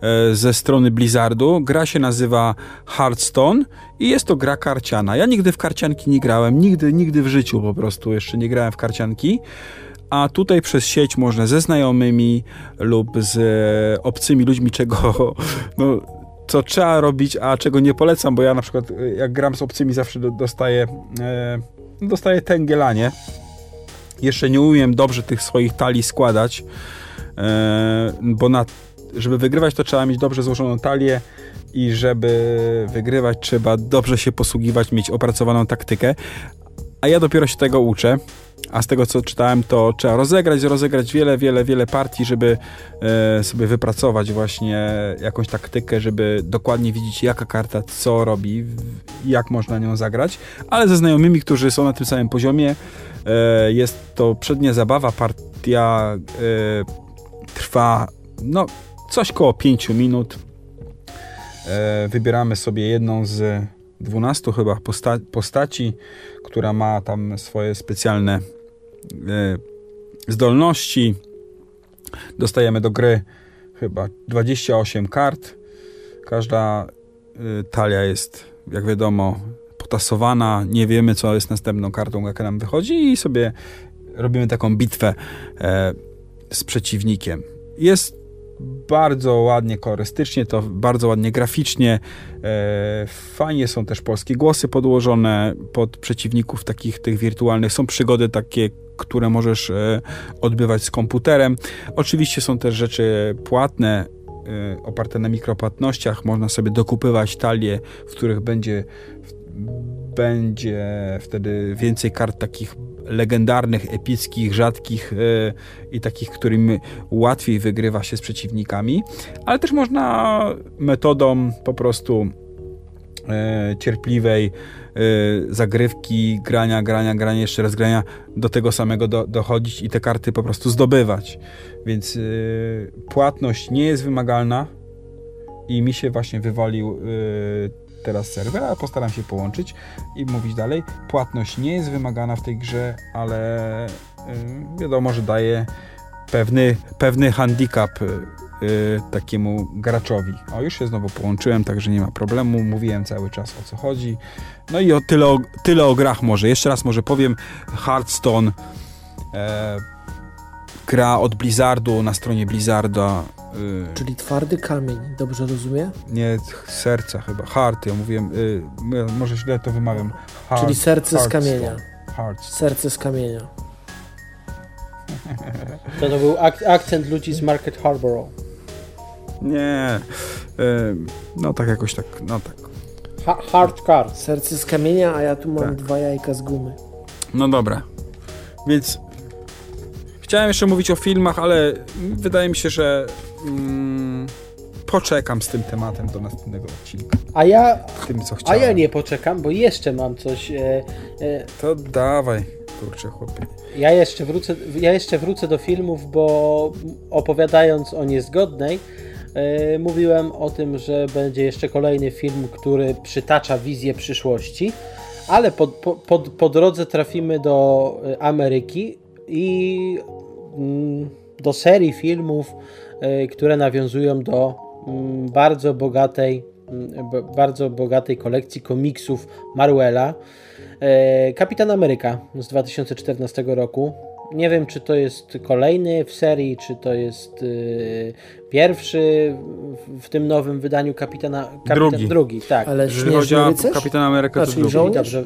e, ze strony Blizzardu. Gra się nazywa Hearthstone i jest to gra karciana. Ja nigdy w karcianki nie grałem, nigdy, nigdy w życiu po prostu jeszcze nie grałem w karcianki. A tutaj przez sieć można ze znajomymi lub z obcymi ludźmi, czego no, co trzeba robić, a czego nie polecam, bo ja na przykład jak gram z obcymi zawsze dostaję, e, dostaję tęgielanie. Jeszcze nie umiem dobrze tych swoich talii składać, e, bo na, żeby wygrywać to trzeba mieć dobrze złożoną talię i żeby wygrywać trzeba dobrze się posługiwać, mieć opracowaną taktykę, a ja dopiero się tego uczę a z tego co czytałem, to trzeba rozegrać, rozegrać wiele, wiele, wiele partii, żeby e, sobie wypracować właśnie jakąś taktykę, żeby dokładnie widzieć, jaka karta co robi, jak można nią zagrać, ale ze znajomymi, którzy są na tym samym poziomie, e, jest to przednia zabawa, partia e, trwa no coś koło 5 minut. E, wybieramy sobie jedną z 12 chyba posta postaci, która ma tam swoje specjalne E, zdolności. Dostajemy do gry chyba 28 kart. Każda e, talia jest, jak wiadomo, potasowana. Nie wiemy, co jest następną kartą, jaka nam wychodzi, i sobie robimy taką bitwę e, z przeciwnikiem. Jest bardzo ładnie kolorystycznie, to bardzo ładnie graficznie. fajnie są też polskie głosy podłożone pod przeciwników takich tych wirtualnych. Są przygody takie które możesz e, odbywać z komputerem. Oczywiście są też rzeczy płatne, e, oparte na mikropłatnościach. Można sobie dokupywać talie, w których będzie, będzie wtedy więcej kart takich legendarnych, epickich, rzadkich e, i takich, którym łatwiej wygrywa się z przeciwnikami, ale też można metodą po prostu cierpliwej Y, zagrywki, grania, grania, grania, jeszcze raz grania, do tego samego do, dochodzić i te karty po prostu zdobywać. Więc płatność nie jest wymagalna i mi się właśnie wywalił teraz serwer, ale postaram się połączyć i mówić dalej. Płatność nie jest wymagana w tej grze, ale wiadomo, że daje pewny, pewny handicap Y, takiemu graczowi. O, już się znowu połączyłem, także nie ma problemu. Mówiłem cały czas o co chodzi. No i o tyle o, tyle o grach może. Jeszcze raz może powiem. Hearthstone e, gra od Blizzardu na stronie Blizzarda. Y, Czyli twardy kamień, dobrze rozumiem? Nie, serca chyba. Heart, ja mówiłem, y, może źle to wymawiam. Heart, Czyli serce z kamienia. Serce z kamienia. To, to był ak akcent ludzi z Market Harborough. Nie. No tak jakoś tak, no tak. Ha hard card. Serce z kamienia, a ja tu mam tak. dwa jajka z gumy. No dobra. Więc chciałem jeszcze mówić o filmach, ale wydaje mi się, że mm, poczekam z tym tematem do następnego odcinka. A ja, tym, a ja nie poczekam, bo jeszcze mam coś. E, e, to dawaj, kurczę chłopie. Ja jeszcze, wrócę, ja jeszcze wrócę do filmów, bo opowiadając o niezgodnej, E, mówiłem o tym, że będzie jeszcze kolejny film, który przytacza wizję przyszłości, ale po, po, po, po drodze trafimy do e, Ameryki i do serii filmów, e, które nawiązują do mm, bardzo bogatej, mm, bardzo bogatej kolekcji komiksów Marwella. Kapitan Ameryka z 2014 roku nie wiem, czy to jest kolejny w serii, czy to jest y, pierwszy w, tym nowym wydaniu Kapitana. Kapitan, drugi. drugi, tak. Ale Jeżeli chodzi o Kapitan Ameryka, to drugi. Żołnierz? Dobrze.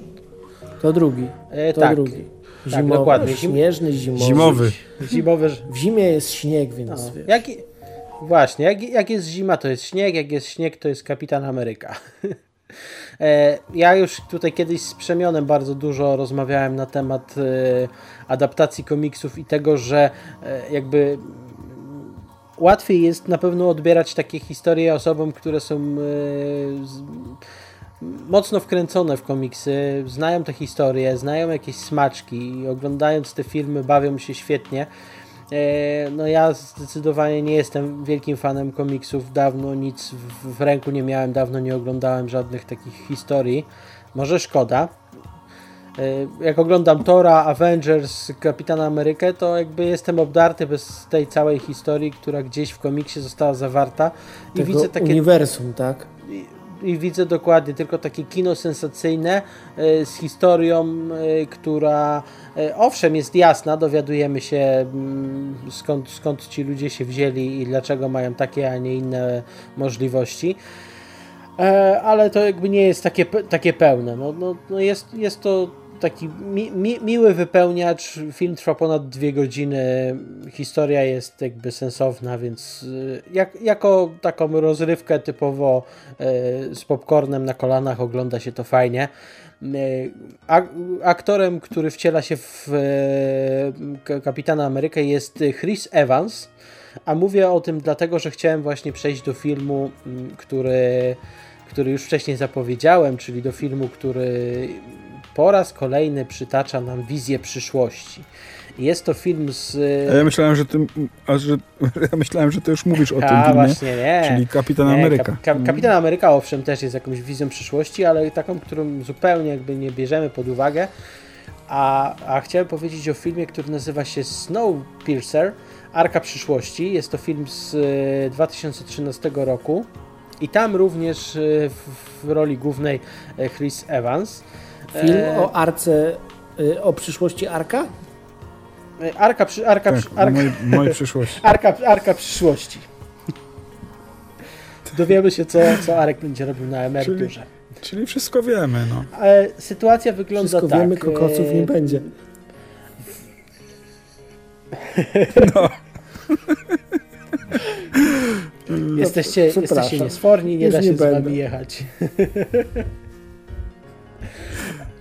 To drugi. E, to tak. drugi. Tak, zimowy, tak, dokładnie. Śnieżny, zimowy. Zimowy. zimowy. W zimie jest śnieg, więc no. jak, Właśnie, jak, jak jest zima, to jest śnieg, jak jest śnieg, to jest Kapitan Ameryka. E, ja już tutaj kiedyś z Przemionem bardzo dużo rozmawiałem na temat e, adaptacji komiksów i tego, że e, jakby łatwiej jest na pewno odbierać takie historie osobom, które są mocno wkręcone w komiksy, znają te historie, znają jakieś smaczki i oglądając te filmy bawią się świetnie. E, no ja zdecydowanie nie jestem wielkim fanem komiksów, dawno nic w ręku nie miałem, dawno nie oglądałem żadnych takich historii. Może szkoda. E, jak oglądam Tora, Avengers, Kapitana Amerykę, to jakby jestem obdarty bez tej całej historii, która gdzieś w komiksie została zawarta. I Tego widzę takie uniwersum, tak? I widzę dokładnie tylko takie kino sensacyjne e, z historią, e, która e, owszem jest jasna, dowiadujemy się mm, skąd, skąd ci ludzie się wzięli i dlaczego mają takie, a nie inne możliwości. Ale to jakby nie jest takie, takie pełne. No, no, no jest, jest to taki mi, mi, miły wypełniacz. Film trwa ponad dwie godziny. Historia jest jakby sensowna, więc y, jak, jako taką rozrywkę typowo y, z popcornem na kolanach ogląda się to fajnie. Y, aktorem, który wciela się w Kapitana Amerykę jest Chris Evans. A mówię o tym dlatego, że chciałem właśnie przejść do filmu, mm, który, który już wcześniej zapowiedziałem, czyli do filmu, który po raz kolejny przytacza nam wizję przyszłości. Jest to film z. A ja myślałem, że ty, a że, ja myślałem, że ty już mówisz o a, tym filmie. właśnie nie. Czyli Kapitan nie, Ameryka. Kap, kap, Kapitan Ameryka, owszem, też jest jakąś wizją przyszłości, ale taką, którą zupełnie jakby nie bierzemy pod uwagę. A, a chciałem powiedzieć o filmie, który nazywa się Snowpiercer Arka Przyszłości. Jest to film z 2013 e, roku. I tam również e, w, w roli głównej e, Chris Evans. Film e... o arce, y, o przyszłości Arka? E, arka, przy, arka, tak, arka, mojej, mojej przyszłości. Arka, arka przyszłości. Dowiemy się, co, co Arek będzie robił na emeryturze. Czyli, czyli wszystko wiemy. No. E, sytuacja wygląda wszystko tak. wiemy, kokosów nie będzie. No. jesteście, jesteście niesforni, nie Już da się nie z wami jechać.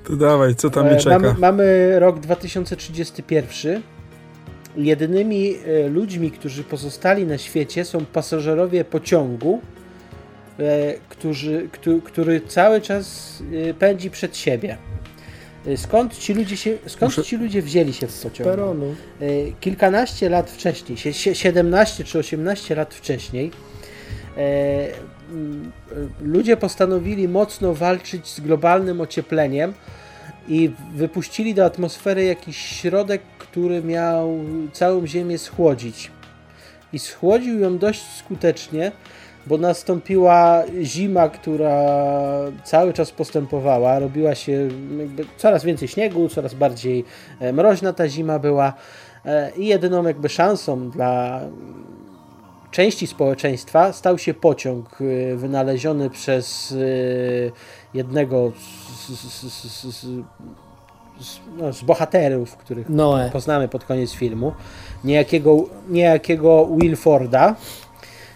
To dawaj, co tam mnie e, czeka? Mamy, mamy rok 2031. Jedynymi e, ludźmi, którzy pozostali na świecie są pasażerowie pociągu, e, którzy, który cały czas pędzi przed siebie. Skąd ci ludzie, się, skąd Muszę... ci ludzie wzięli się w pociągu? Peronu. Kilkanaście lat wcześniej, 17 czy 18 lat wcześniej, ludzie postanowili mocno walczyć z globalnym ociepleniem i wypuścili do atmosfery jakiś środek, który miał całą Ziemię schłodzić. I schłodził ją dość skutecznie, bo nastąpiła zima, która cały czas postępowała, robiła się coraz więcej śniegu, coraz bardziej e, mroźna ta zima była e, i jedyną jakby szansą dla części społeczeństwa stał się pociąg e, wynaleziony przez jednego z, z, z, no, z bohaterów, których Noe. poznamy pod koniec filmu, niejakiego, niejakiego Wilforda.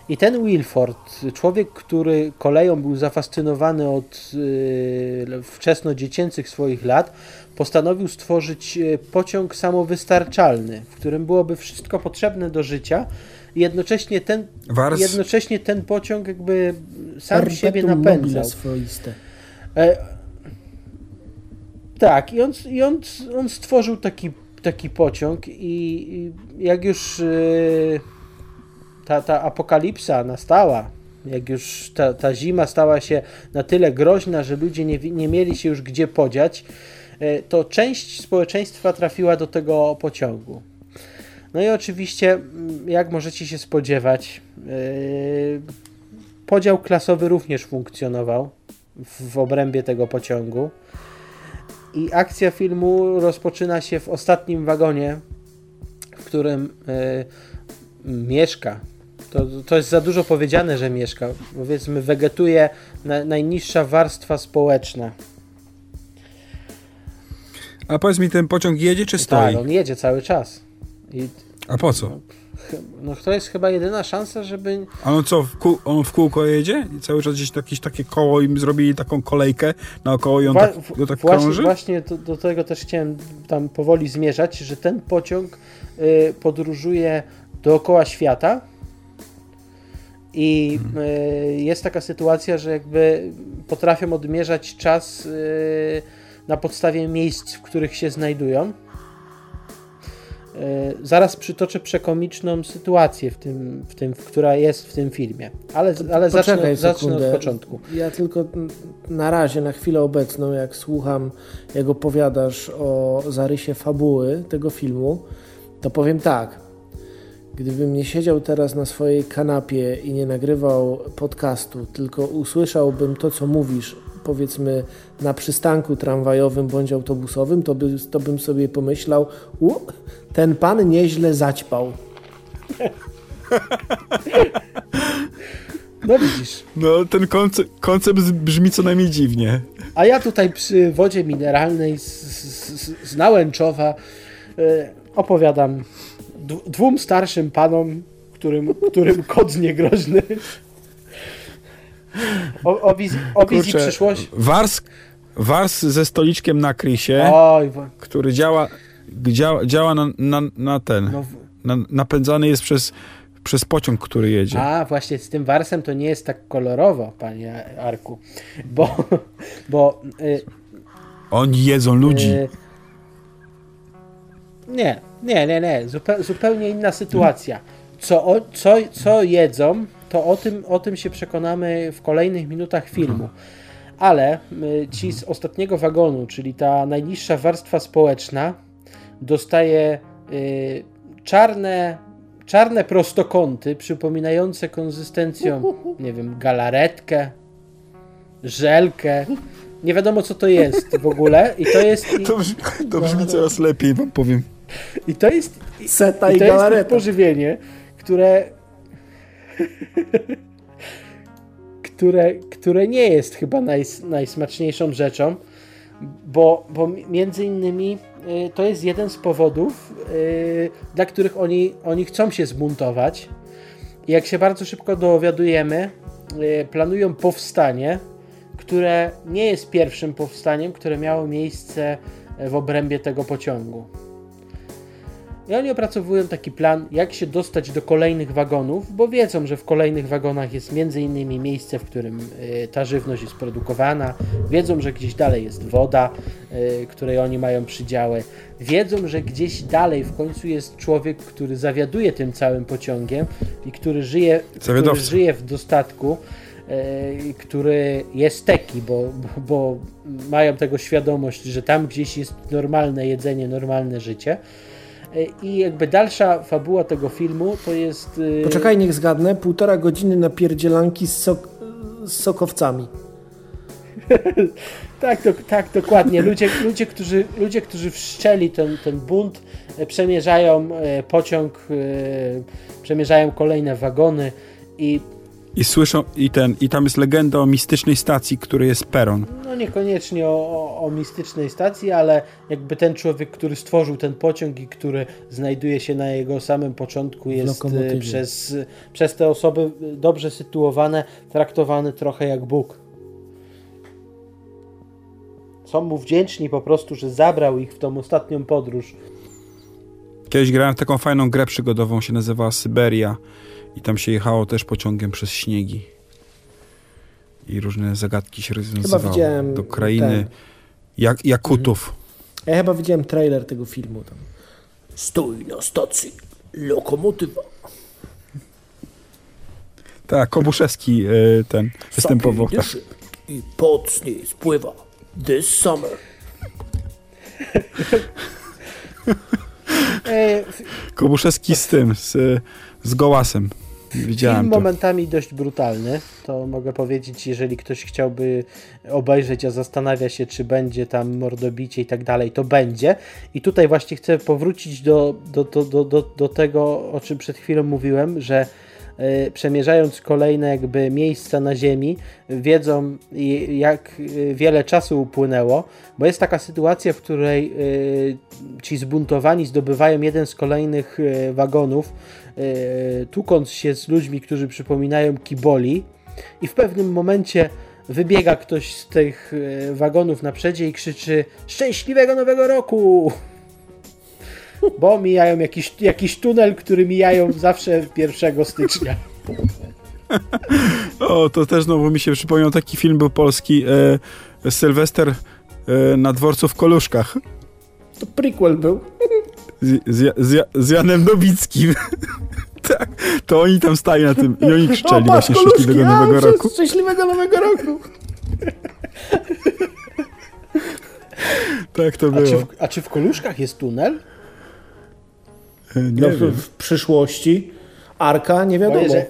I ten Wilford, człowiek, który koleją był zafascynowany od yy, wczesnodziecięcych swoich lat, postanowił stworzyć y, pociąg samowystarczalny, w którym byłoby wszystko potrzebne do życia jednocześnie ten, Wars. jednocześnie ten pociąg jakby sam Perpetuum siebie napędzał. Swoiste. E, tak, i on, i on, on stworzył taki, taki pociąg i, jak już yy, ta, ta apokalipsa nastała, jak już ta, ta zima stała się na tyle groźna, że ludzie nie, nie mieli się już gdzie podziać, yy, to część społeczeństwa trafiła do tego pociągu. No i oczywiście, mm, jak możecie się spodziewać, yy, podział klasowy również funkcjonował w, obrębie tego pociągu. I akcja filmu rozpoczyna się w ostatnim wagonie, w którym y, mieszka. To, to jest za dużo powiedziane, że mieszka. Powiedzmy, wegetuje na, najniższa warstwa społeczna. A powiedz mi, ten pociąg jedzie czy stoi? Tak, on jedzie cały czas. I, A po co? no to jest chyba jedyna szansa, żeby... A on co, w kół, on w kółko jedzie? I cały czas gdzieś jakieś takie koło im zrobili taką kolejkę naokoło i on Wła tak, tak właśnie, krąży? Właśnie do, do, tego też chciałem tam powoli zmierzać, że ten pociąg y, podróżuje dookoła świata I mhm. jest taka sytuacja, że jakby potrafią odmierzać czas na podstawie miejsc, w których się znajdują. E, zaraz przytoczę przekomiczną sytuację, w tym, w tym, która jest w tym filmie, ale, ale zacznę, zacznę od początku. Ja tylko na razie, na chwilę obecną, jak słucham, jak opowiadasz o zarysie fabuły tego filmu, to powiem tak. Gdybym nie siedział teraz na swojej kanapie i nie nagrywał podcastu, tylko usłyszałbym to, co mówisz powiedzmy na przystanku tramwajowym bądź autobusowym, to, by, to bym sobie pomyślał, u, ten pan nieźle zaćpał. No widzisz. No ten koncept, koncept brzmi co najmniej dziwnie. A ja tutaj przy wodzie mineralnej z, z, z Nałęczowa y, opowiadam dwóm starszym panom, którym, którym kot niegroźny o, o, wiz, o wizji Kurczę, przyszłości. Wars, wars ze stoliczkiem na krysie, Oj, który działa, działa, działa na, na, na ten. No, na, napędzany jest przez, przez pociąg, który jedzie. A, właśnie z tym warsem to nie jest tak kolorowo, panie Arku. Bo. bo y, Oni jedzą ludzi. Y, nie, nie, nie, nie. Zupe, zupełnie inna sytuacja. Co, co, co jedzą, to o tym, o tym się przekonamy w kolejnych minutach filmu. Ale y, ci z ostatniego wagonu, czyli ta najniższa warstwa społeczna, dostaje y, czarne, czarne prostokąty przypominające konsystencją, nie wiem, galaretkę, żelkę. Nie wiadomo, co to jest w ogóle. I to jest. I, to brzmi, to brzmi coraz lepiej, wam powiem. I to jest. Seta i, i to galareta. jest pożywienie, które które, które nie jest chyba naj, najsmaczniejszą rzeczą, bo, bo między innymi y, to jest jeden z powodów, y, dla których oni, oni chcą się zbuntować. Jak się bardzo szybko dowiadujemy, y, planują powstanie, które nie jest pierwszym powstaniem, które miało miejsce w obrębie tego pociągu. I oni opracowują taki plan, jak się dostać do kolejnych wagonów, bo wiedzą, że w kolejnych wagonach jest między innymi miejsce, w którym y, ta żywność jest produkowana, wiedzą, że gdzieś dalej jest woda, y, której oni mają przydziały, wiedzą, że gdzieś dalej w końcu jest człowiek, który zawiaduje tym całym pociągiem i który żyje, który żyje w dostatku y, który jest taki, bo, bo, bo, mają tego świadomość, że tam gdzieś jest normalne jedzenie, normalne życie. I jakby dalsza fabuła tego filmu to jest... Y, Poczekaj, niech zgadnę. Półtora godziny na pierdzielanki z, sok z sokowcami. tak, do, tak, dokładnie. Ludzie, ludzie, którzy, ludzie, którzy wszczeli ten, ten bunt, e, przemierzają e, pociąg, e, przemierzają kolejne wagony i i słyszą, i ten, i tam jest legenda o mistycznej stacji, który jest peron. No niekoniecznie o, o, o, mistycznej stacji, ale jakby ten człowiek, który stworzył ten pociąg i który znajduje się na jego samym początku, jest e, przez, przez te osoby dobrze sytuowane, traktowany trochę jak Bóg. Są mu wdzięczni po prostu, że zabrał ich w tą ostatnią podróż. Kiedyś grałem w taką fajną grę przygodową, się nazywała Syberia i tam się jechało też pociągiem przez śniegi. I różne zagadki się rozwiązywały. Do krainy ten... Jakutów. Mhm. Ja chyba widziałem trailer tego filmu. Tam. Stój na stacji, lokomotywa. Tak, Kobuszewski e, ten występował. I pod niej spływa this summer. Kobuszewski z tym, z, z Gołasem. Widziałem Film to. momentami dość brutalny, to mogę powiedzieć, jeżeli ktoś chciałby obejrzeć, a zastanawia się, czy będzie tam mordobicie i tak dalej, to będzie. I tutaj właśnie chcę powrócić do, do, do, do, do, tego, o czym przed chwilą mówiłem, że przemierzając kolejne jakby miejsca na Ziemi, wiedzą jak y, wiele czasu upłynęło, bo jest taka sytuacja, w której y, ci zbuntowani zdobywają jeden z kolejnych wagonów, tukąc się z ludźmi, którzy przypominają kiboli i w pewnym momencie wybiega ktoś z tych wagonów na przedzie i krzyczy szczęśliwego nowego roku! Bo mijają jakiś, jakiś tunel, który mijają zawsze 1 stycznia. o, to też znowu mi się przypomniał taki film był polski e, Sylwester e, na dworcu w Koluszkach. To prequel był. Z, z, z, z Janem Nowickim. tak, to oni tam stali na tym i oni krzyczeli o, właśnie Szczęśliwego Nowego Roku. Szczęśliwego Nowego Roku. tak to było. A czy, w, a czy w Koluszkach jest tunel? E, nie no, w, w przyszłości Arka, nie wiadomo. Jeżeli,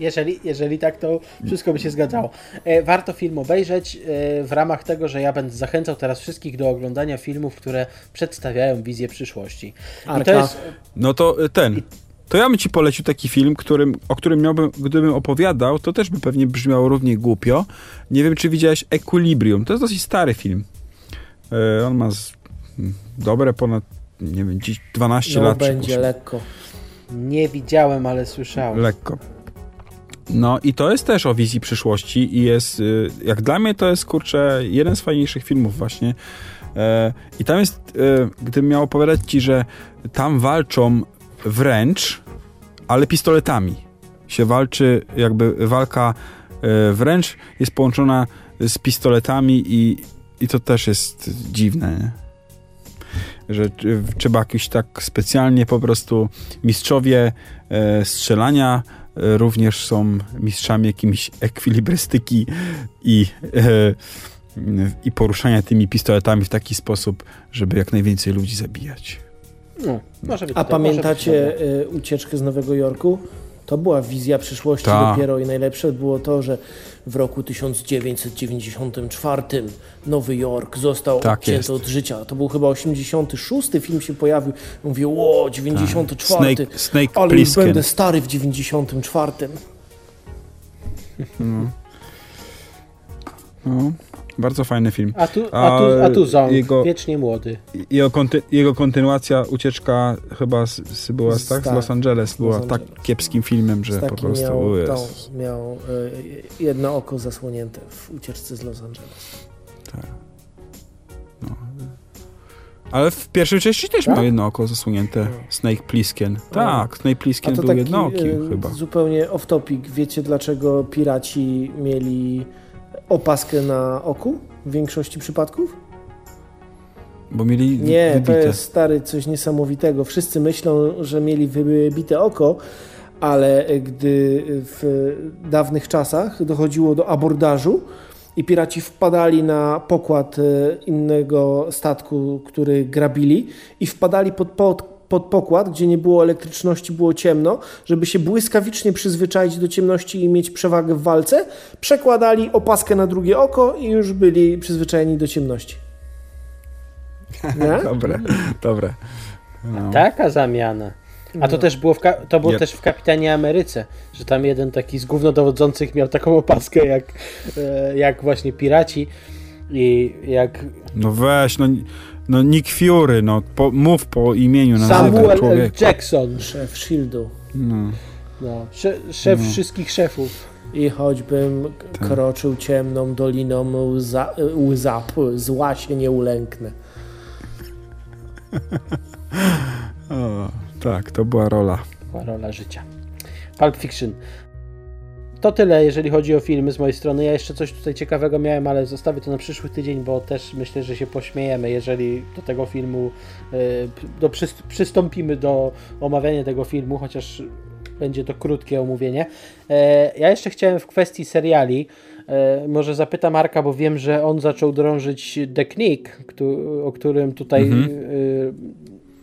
jeżeli, jeżeli tak, to wszystko by się zgadzało. E, warto film obejrzeć e, w ramach tego, że ja będę zachęcał teraz wszystkich do oglądania filmów, które przedstawiają wizję przyszłości. Arka. To jest... No to ten. To ja bym ci polecił taki film, którym, o którym miałbym, gdybym opowiadał, to też by pewnie brzmiało równie głupio. Nie wiem, czy widziałeś Equilibrium. To jest dosyć stary film. on ma z, dobre ponad, nie wiem, 12 no, lat. będzie lekko. Nie widziałem, ale słyszałem. Lekko. No i to jest też o wizji przyszłości i jest, y, jak dla mnie to jest, kurczę, jeden z fajniejszych filmów właśnie. E, I tam jest, e, gdybym miał opowiadać ci, że tam walczą wręcz, ale pistoletami. Się walczy, jakby walka e, wręcz jest połączona z pistoletami i, i to też jest dziwne, nie? Że trzeba jakiś tak specjalnie po prostu mistrzowie e, strzelania e, również są mistrzami jakimiś ekwilibrystyki i, e, i poruszania tymi pistoletami w taki sposób, żeby jak najwięcej ludzi zabijać. No, A pamiętacie ucieczkę z Nowego Jorku? To była wizja przyszłości Ta. dopiero i najlepsze było to, że w roku 1994 Nowy Jork został tak odcięty od życia. To był chyba 86 film się pojawił. Mówię, o, 94. Tak. Snake, Snake ale już będę stary w 94. No. no. Bardzo fajny film. A tu, a tu, a tu Zong, jego, wiecznie młody. Jego, konty, jego kontynuacja, ucieczka chyba z, z była z, tak, z Los Angeles, była Los tak kiepskim filmem, że po prostu... Miał, tą, miał y, jedno oko zasłonięte w ucieczce z Los Angeles. Tak. No. Ale w pierwszej części też tak? miał jedno oko zasłonięte. No. Snake Plissken. Tak, Snake Plissken był jednooki y, chyba. Zupełnie off topic. Wiecie dlaczego piraci mieli opaskę na oku w większości przypadków? Bo mieli Nie, wybite. to jest stary coś niesamowitego. Wszyscy myślą, że mieli wybite oko, ale gdy w dawnych czasach dochodziło do abordażu i piraci wpadali na pokład e, innego statku, który grabili i wpadali pod, pod pod pokład, gdzie nie było elektryczności, było ciemno, żeby się błyskawicznie przyzwyczaić do ciemności i mieć przewagę w walce, przekładali opaskę na drugie oko i już byli przyzwyczajeni do ciemności. dobre, dobre. No. Taka zamiana. A to no. też było, w, to było też w Kapitanie Ameryce, że tam jeden taki z głównodowodzących miał taką opaskę jak, e, jak właśnie piraci i jak... No weź, no no Nick Fury, no po, mów po imieniu Samuel L. Jackson, szef Shieldu. No. no szef no. wszystkich szefów. I choćbym tak. kroczył ciemną doliną łza, łza, zła się nie ulęknę. o, tak, to była rola. Była rola życia. Pulp Fiction. To tyle, jeżeli chodzi o filmy z mojej strony. Ja jeszcze coś tutaj ciekawego miałem, ale zostawię to na przyszły tydzień, bo też myślę, że się pośmiejemy, jeżeli do tego filmu e, do, przystąpimy do omawiania tego filmu, chociaż będzie to krótkie omówienie. E, ja jeszcze chciałem w kwestii seriali, e, może zapytam Marka, bo wiem, że on zaczął drążyć The Knick, o którym tutaj mhm.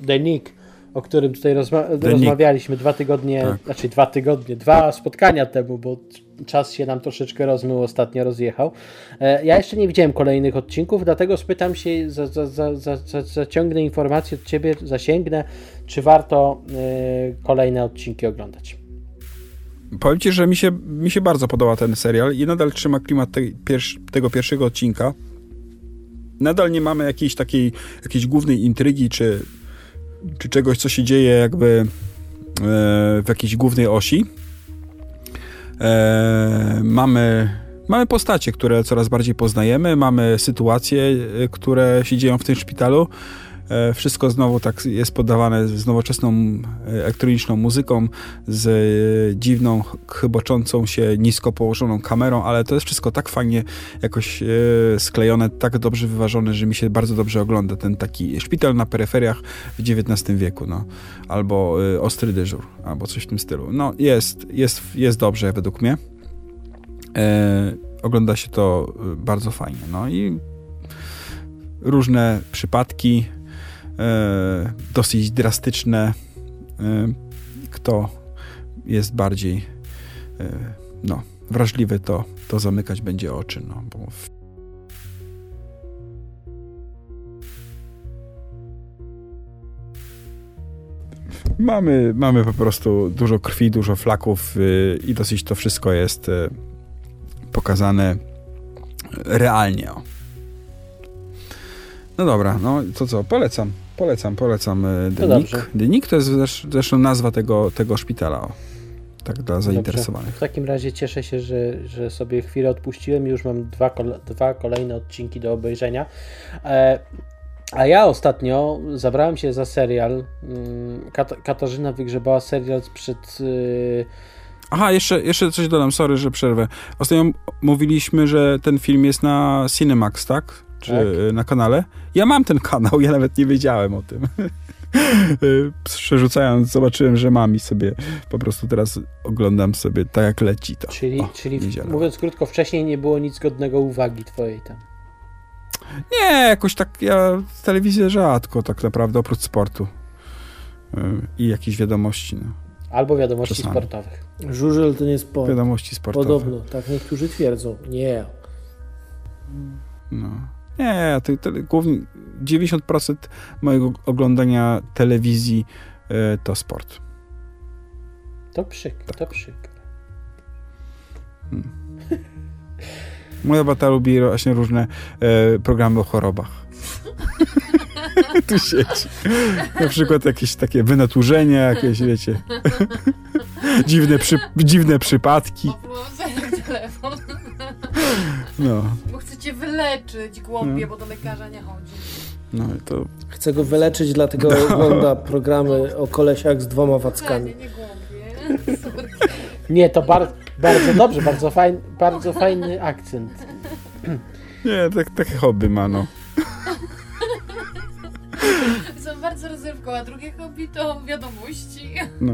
The Nick o którym tutaj rozma rozmawialiśmy dwa tygodnie, tak. znaczy dwa tygodnie, dwa spotkania temu, bo czas się nam troszeczkę rozmył, ostatnio rozjechał. E, ja jeszcze nie widziałem kolejnych odcinków, dlatego spytam się, za, za, za, za, zaciągnę informację od Ciebie, zasięgnę, czy warto y, kolejne odcinki oglądać. Powiem Ci, że mi się, mi się bardzo podoba ten serial i nadal trzyma klimat te, tego pierwszego odcinka. Nadal nie mamy jakiejś takiej, jakiejś głównej intrygi, czy czy czegoś, co się dzieje jakby e, w jakiejś głównej osi. E, mamy, mamy postacie, które coraz bardziej poznajemy, mamy sytuacje, e, które się dzieją w tym szpitalu wszystko znowu tak jest podawane z nowoczesną e, elektroniczną muzyką, z e, dziwną, chyboczącą się nisko położoną kamerą, ale to jest wszystko tak fajnie jakoś sklejone, tak dobrze wyważone, że mi się bardzo dobrze ogląda ten taki szpital na peryferiach w XIX wieku, no. Albo ostry dyżur, albo coś w tym stylu. No jest, jest, jest dobrze według mnie. E, ogląda się to bardzo fajnie, no i różne przypadki, e, dosyć drastyczne. E, kto jest bardziej e, no, wrażliwy, to, to zamykać będzie oczy. No, bo. Mamy, mamy po prostu dużo krwi, dużo flaków y, i dosyć to wszystko jest y, pokazane realnie. No dobra, no to co, polecam, polecam, polecam e, Denik. Denik to jest zresztą nazwa tego, tego szpitala, tak dla zainteresowanych. Dobrze. W takim razie cieszę się, że, że sobie chwilę odpuściłem i już mam dwa, dwa kolejne odcinki do obejrzenia. E, a ja ostatnio zabrałem się za serial. Mm, Kat Katarzyna wygrzebała serial sprzed... Yy, Aha, jeszcze, jeszcze coś dodam, sorry, że przerwę. Ostatnio mówiliśmy, że ten film jest na Cinemax, tak? Czy tak? na kanale. Ja mam ten kanał, ja nawet nie wiedziałem o tym. Przerzucając, zobaczyłem, że mam i sobie po prostu teraz oglądam sobie tak jak leci to. Czyli, o, czyli mówiąc krótko, wcześniej nie było nic godnego uwagi twojej tam. Nie, jakoś tak ja telewizję rzadko tak naprawdę, oprócz sportu yy, i jakichś wiadomości. No. Albo wiadomości Czasami. sportowych. Żużel to nie sport. Wiadomości sportowe. Podobno, tak niektórzy twierdzą. Nie. No. Nie, to, to, głównie 90% mojego oglądania telewizji y, to sport. To przyk, tak. to przyk. Hmm. Moja bata lubi właśnie różne y, programy o chorobach. tu siedzi. Na przykład jakieś takie wynaturzenia, jakieś, wiecie, dziwne, przy, dziwne przypadki. telefon. No. Bo chce cię wyleczyć głąbie, no. bo do lekarza nie chodzi. No i to... Chce go wyleczyć, dlatego no. ogląda programy o kolesiach z dwoma wackami. Nie, nie. Nie, to bar bardzo dobrze, bardzo, fajn bardzo fajny akcent. Nie, tak, takie hobby ma, no. Są bardzo rozrywką, a drugie hobby to wiadomości. No,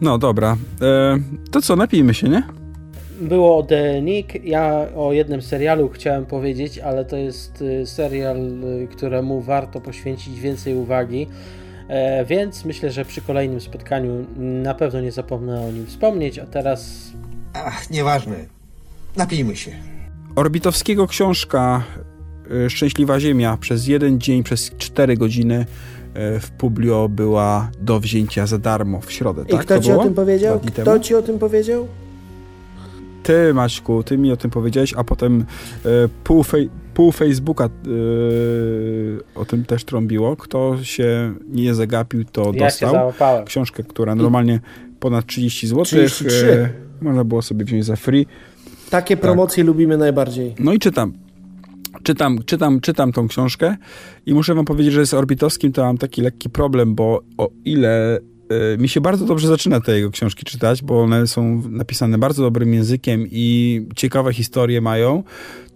no dobra. E, to co, napijmy się, nie? Było The Nick. Ja o jednym serialu chciałem powiedzieć, ale to jest y, serial, y, któremu warto poświęcić więcej uwagi. E, więc myślę, że przy kolejnym spotkaniu na pewno nie zapomnę o nim wspomnieć, a teraz. Ach, nieważne. Napijmy się. Orbitowskiego książka y, Szczęśliwa Ziemia przez jeden dzień, przez cztery godziny w Publio była do wzięcia za darmo w środę. I tak? kto ci o tym powiedział? Kto ci o tym powiedział? Ty, Maćku, ty mi o tym powiedziałeś, a potem e, pół, fej, pół Facebooka e, o tym też trąbiło. Kto się nie zagapił, to ja dostał książkę, która normalnie ponad 30 zł. 33. E, można było sobie wziąć za free. Takie promocje tak. lubimy najbardziej. No i czytam. Czytam, czytam, czytam tą książkę i muszę wam powiedzieć, że z Orbitowskim to mam taki lekki problem, bo o ile mi się bardzo dobrze zaczyna te jego książki czytać, bo one są napisane bardzo dobrym językiem i ciekawe historie mają,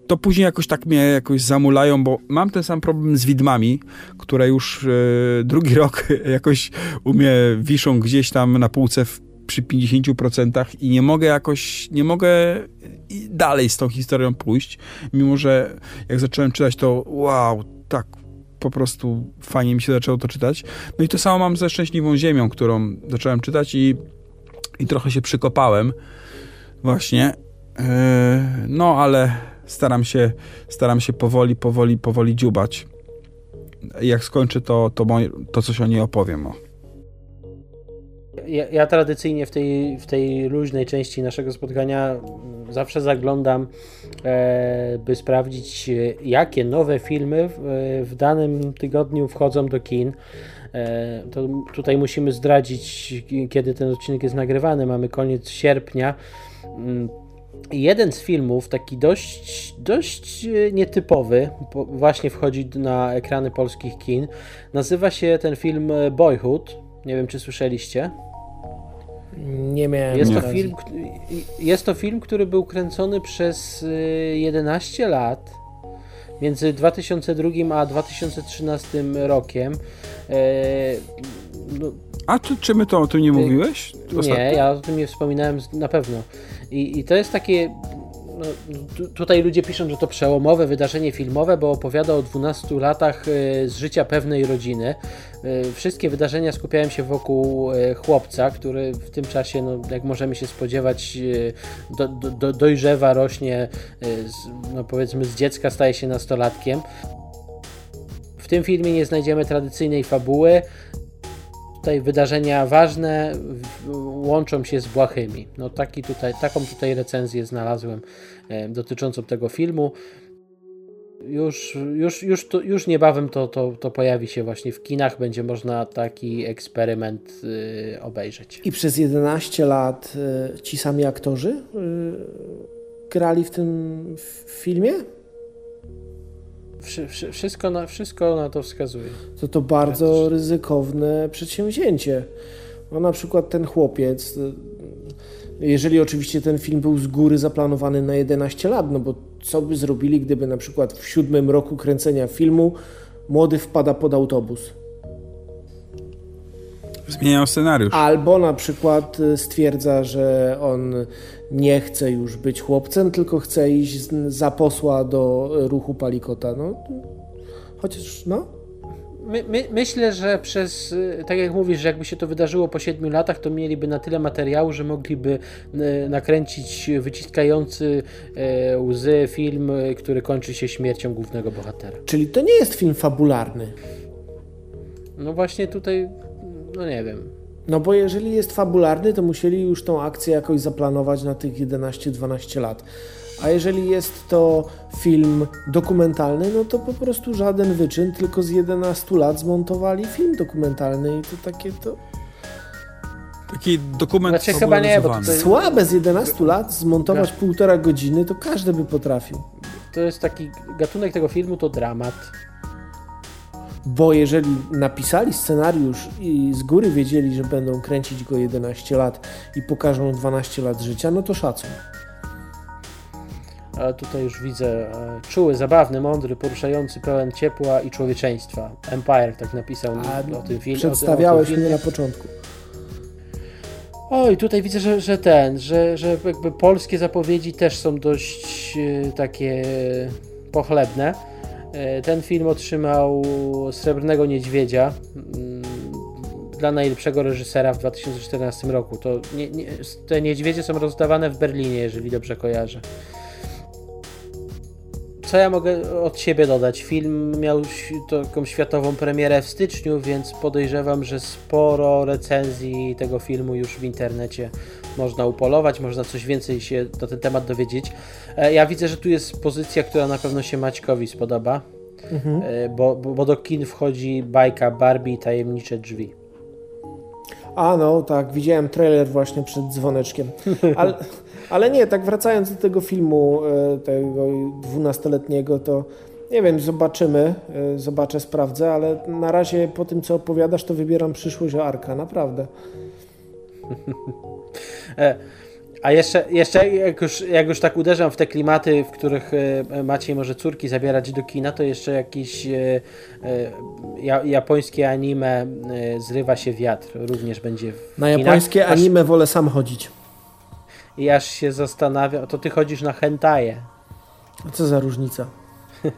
to później jakoś tak mnie jakoś zamulają, bo mam ten sam problem z widmami, które już e, drugi rok jakoś u mnie wiszą gdzieś tam na półce w, przy 50% i nie mogę jakoś, nie mogę dalej z tą historią pójść, mimo że jak zacząłem czytać to wow, tak po prostu fajnie mi się zaczęło to czytać. No i to samo mam ze Szczęśliwą Ziemią, którą zacząłem czytać i, i trochę się przykopałem właśnie. Yy, no, ale staram się, staram się powoli, powoli, powoli dziubać. Jak skończę, to, to, to coś o niej opowiem. O ja, ja, tradycyjnie w tej, w tej luźnej części naszego spotkania zawsze zaglądam, e, by sprawdzić, jakie nowe filmy w, w danym tygodniu wchodzą do kin. E, to tutaj musimy zdradzić, kiedy ten odcinek jest nagrywany. Mamy koniec sierpnia. Mm, jeden z filmów, taki dość, dość e, nietypowy, właśnie wchodzi na ekrany polskich kin. Nazywa się ten film Boyhood. Nie wiem, czy słyszeliście. Nie miałem. Jest to, film, jest to film, który był kręcony przez 11 lat między 2002 a 2013 rokiem. No, a czy, czy my to o tym nie mówiłeś? Ostatnio? Nie, ja o tym nie wspominałem na pewno. I, i to jest takie. No, tutaj ludzie piszą, że to przełomowe wydarzenie filmowe, bo opowiada o 12 latach e, z życia pewnej rodziny. E, wszystkie wydarzenia skupiają się wokół e, chłopca, który w tym czasie, no, jak możemy się spodziewać, do, do, dojrzewa, rośnie, no, powiedzmy z dziecka staje się nastolatkiem. W tym filmie nie znajdziemy tradycyjnej fabuły tutaj wydarzenia ważne łączą się z błahymi. No taki tutaj, taką tutaj recenzję znalazłem e, dotyczącą tego filmu. Już, już, już, to, już niebawem to, to, to pojawi się właśnie w kinach, będzie można taki eksperyment y, obejrzeć. I przez 11 lat y, ci sami aktorzy y, grali w tym filmie? Wszystko na, wszystko na to wskazuje. To to bardzo ryzykowne przedsięwzięcie. No na przykład ten chłopiec, jeżeli oczywiście ten film był z góry zaplanowany na 11 lat, no bo co by zrobili, gdyby na przykład w siódmym roku kręcenia filmu młody wpada pod autobus? Zmieniają scenariusz. Albo na przykład stwierdza, że on nie chce już być chłopcem, tylko chce iść za posła do ruchu Palikota. No, chociaż, no. My, my, myślę, że przez, tak jak mówisz, że jakby się to wydarzyło po siedmiu latach, to mieliby na tyle materiału, że mogliby e, nakręcić wyciskający e, łzy film, który kończy się śmiercią głównego bohatera. Czyli to nie jest film fabularny. No właśnie tutaj, no nie wiem. No bo jeżeli jest fabularny, to musieli już tą akcję jakoś zaplanować na tych 11-12 lat. A jeżeli jest to film dokumentalny, no to po prostu żaden wyczyn, tylko z 11 lat zmontowali film dokumentalny i to takie to... Taki dokument znaczy, chyba nie, bo tutaj... Słabe z 11 lat zmontować półtora godziny, to każdy by potrafił. To jest taki gatunek tego filmu, to dramat. Bo jeżeli napisali scenariusz i z góry wiedzieli, że będą kręcić go 11 lat i pokażą 12 lat życia, no to szacun. A tutaj już widzę e, czuły, zabawny, mądry, poruszający, pełen ciepła i człowieczeństwa. Empire tak napisał A, o tym filmie. Przedstawiałeś mnie na początku. Oj, tutaj widzę, że, że ten, że, że jakby polskie zapowiedzi też są dość e, takie pochlebne. E, ten film otrzymał Srebrnego Niedźwiedzia mm, dla najlepszego reżysera w 2014 roku. To nie, nie, te niedźwiedzie są rozdawane w Berlinie, jeżeli dobrze kojarzę. Co ja mogę od siebie dodać? Film miał taką światową premierę w styczniu, więc podejrzewam, że sporo recenzji tego filmu już w internecie można upolować, można coś więcej się na ten temat dowiedzieć. E, ja widzę, że tu jest pozycja, która na pewno się Maćkowi spodoba, mhm. E, bo, bo, bo do kin wchodzi bajka Barbie i tajemnicze drzwi. A no, tak, widziałem trailer właśnie przed dzwoneczkiem. Ale, ale nie, tak wracając do tego filmu, e, tego dwunastoletniego, to nie wiem, zobaczymy, zobaczę, sprawdzę, ale na razie po tym, co opowiadasz, to wybieram przyszłość Arka, naprawdę. E, a jeszcze, jeszcze jak, już, jak już tak uderzam w te klimaty, w których e, macie może córki zabierać do kina, to jeszcze jakieś e, japońskie anime Zrywa się wiatr również będzie w Na japońskie aż, anime wolę sam chodzić. I aż się zastanawiam, to ty chodzisz na hentaje. A co za różnica?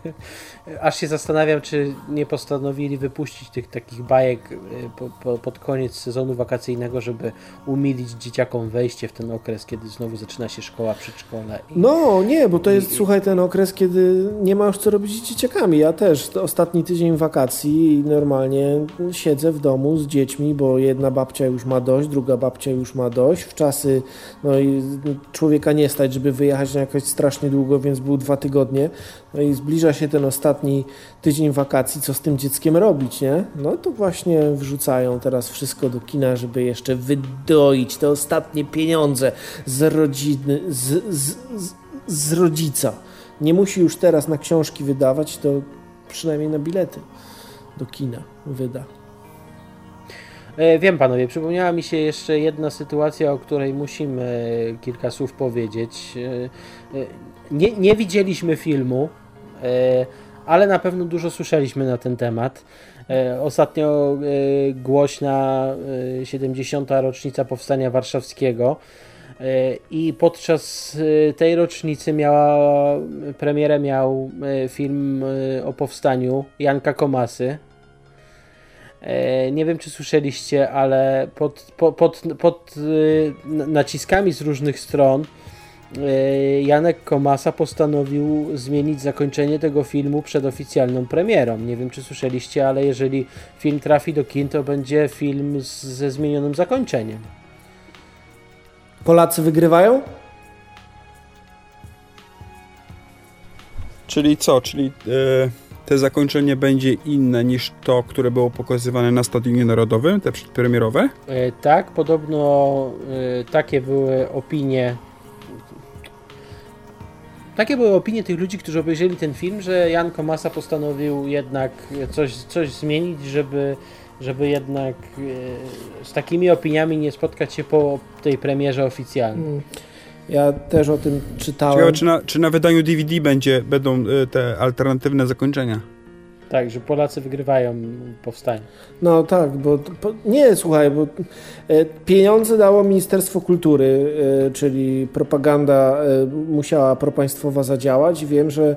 Aż się zastanawiam, czy nie postanowili wypuścić tych takich bajek y, po, po, pod koniec sezonu wakacyjnego, żeby umilić dzieciakom wejście w ten okres, kiedy znowu zaczyna się szkoła, przedszkole. I, no nie, bo to jest, i, słuchaj, ten okres, kiedy nie ma już co robić z dzieciakami. Ja też ostatni tydzień wakacji i normalnie siedzę w domu z dziećmi, bo jedna babcia już ma dość, druga babcia już ma dość. W czasy, no i człowieka nie stać, żeby wyjechać na jakoś strasznie długo, więc był dwa tygodnie. No i zbliża zbliża się ten ostatni tydzień wakacji, co z tym dzieckiem robić, nie? No to właśnie wrzucają teraz wszystko do kina, żeby jeszcze wydoić te ostatnie pieniądze z rodziny, z, z, z, z rodzica. Nie musi już teraz na książki wydawać, to przynajmniej na bilety do kina wyda. E, wiem panowie, przypomniała mi się jeszcze jedna sytuacja, o której musimy kilka słów powiedzieć. E, e, nie, nie widzieliśmy filmu, ale na pewno dużo słyszeliśmy na ten temat. Ostatnio głośna 70. rocznica Powstania Warszawskiego i podczas tej rocznicy miała premierę miał film o powstaniu Janka Komasy E, nie wiem, czy słyszeliście, ale pod, pod, pod, pod naciskami z różnych stron Janek Komasa postanowił zmienić zakończenie tego filmu przed oficjalną premierą. Nie wiem, czy słyszeliście, ale jeżeli film trafi do kin, to będzie film z, ze zmienionym zakończeniem. Polacy wygrywają? Czyli co? Czyli. Yy te zakończenie będzie inne niż to, które było pokazywane na Stadionie Narodowym, te przedpremierowe? E, tak, podobno e, takie były opinie takie były opinie tych ludzi, którzy obejrzeli ten film, że Jan Komasa postanowił jednak coś, coś zmienić, żeby, żeby jednak e, z takimi opiniami nie spotkać się po tej premierze oficjalnej. Mm. Ja też o tym czytałem. Ciekawe, czy na, czy na wydaniu DVD będzie, będą y, te alternatywne zakończenia? Tak, że Polacy wygrywają powstanie. No tak, bo nie, słuchaj, bo e, pieniądze dało Ministerstwo Kultury, e, czyli propaganda e, musiała propaństwowa zadziałać. Wiem, że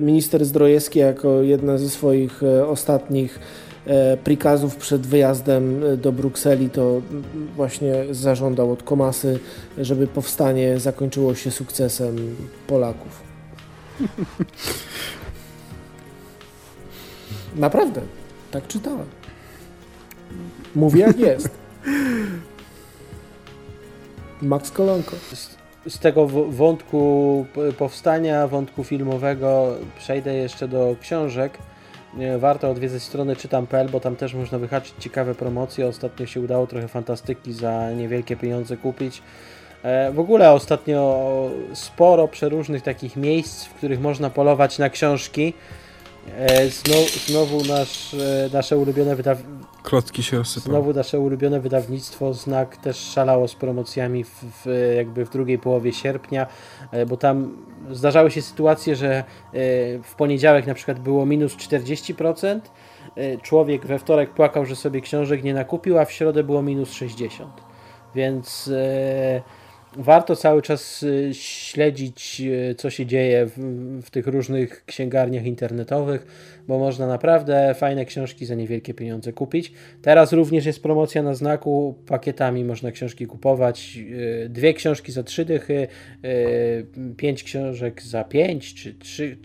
minister Zdrojewski jako jedna ze swoich ostatnich E, prikazów przed wyjazdem do Brukseli, to właśnie zażądał od Komasy, żeby powstanie zakończyło się sukcesem Polaków. Naprawdę, tak czytałem. Mówię jak jest. Max Kolonko. Z, z tego wątku powstania, wątku filmowego przejdę jeszcze do książek warto odwiedzać stronę czytam.pl, bo tam też można wyhaczyć ciekawe promocje. Ostatnio się udało trochę fantastyki za niewielkie pieniądze kupić. E, w ogóle ostatnio sporo przeróżnych takich miejsc, w których można polować na książki. E, znowu, znowu nasz, e, nasze ulubione wydawnictwo. Klocki się rozsypały. Znowu nasze ulubione wydawnictwo Znak też szalało z promocjami w, w, jakby w drugiej połowie sierpnia, bo tam zdarzały się sytuacje, że e, w poniedziałek na przykład było minus 40%, e, człowiek we wtorek płakał, że sobie książek nie nakupił, a w środę było minus 60%. Więc e, warto cały czas śledzić, co się dzieje w, w, tych różnych księgarniach internetowych, bo można naprawdę fajne książki za niewielkie pieniądze kupić. Teraz również jest promocja na znaku, pakietami można książki kupować. Dwie książki za trzy dychy, pięć książek za pięć, czy trzy.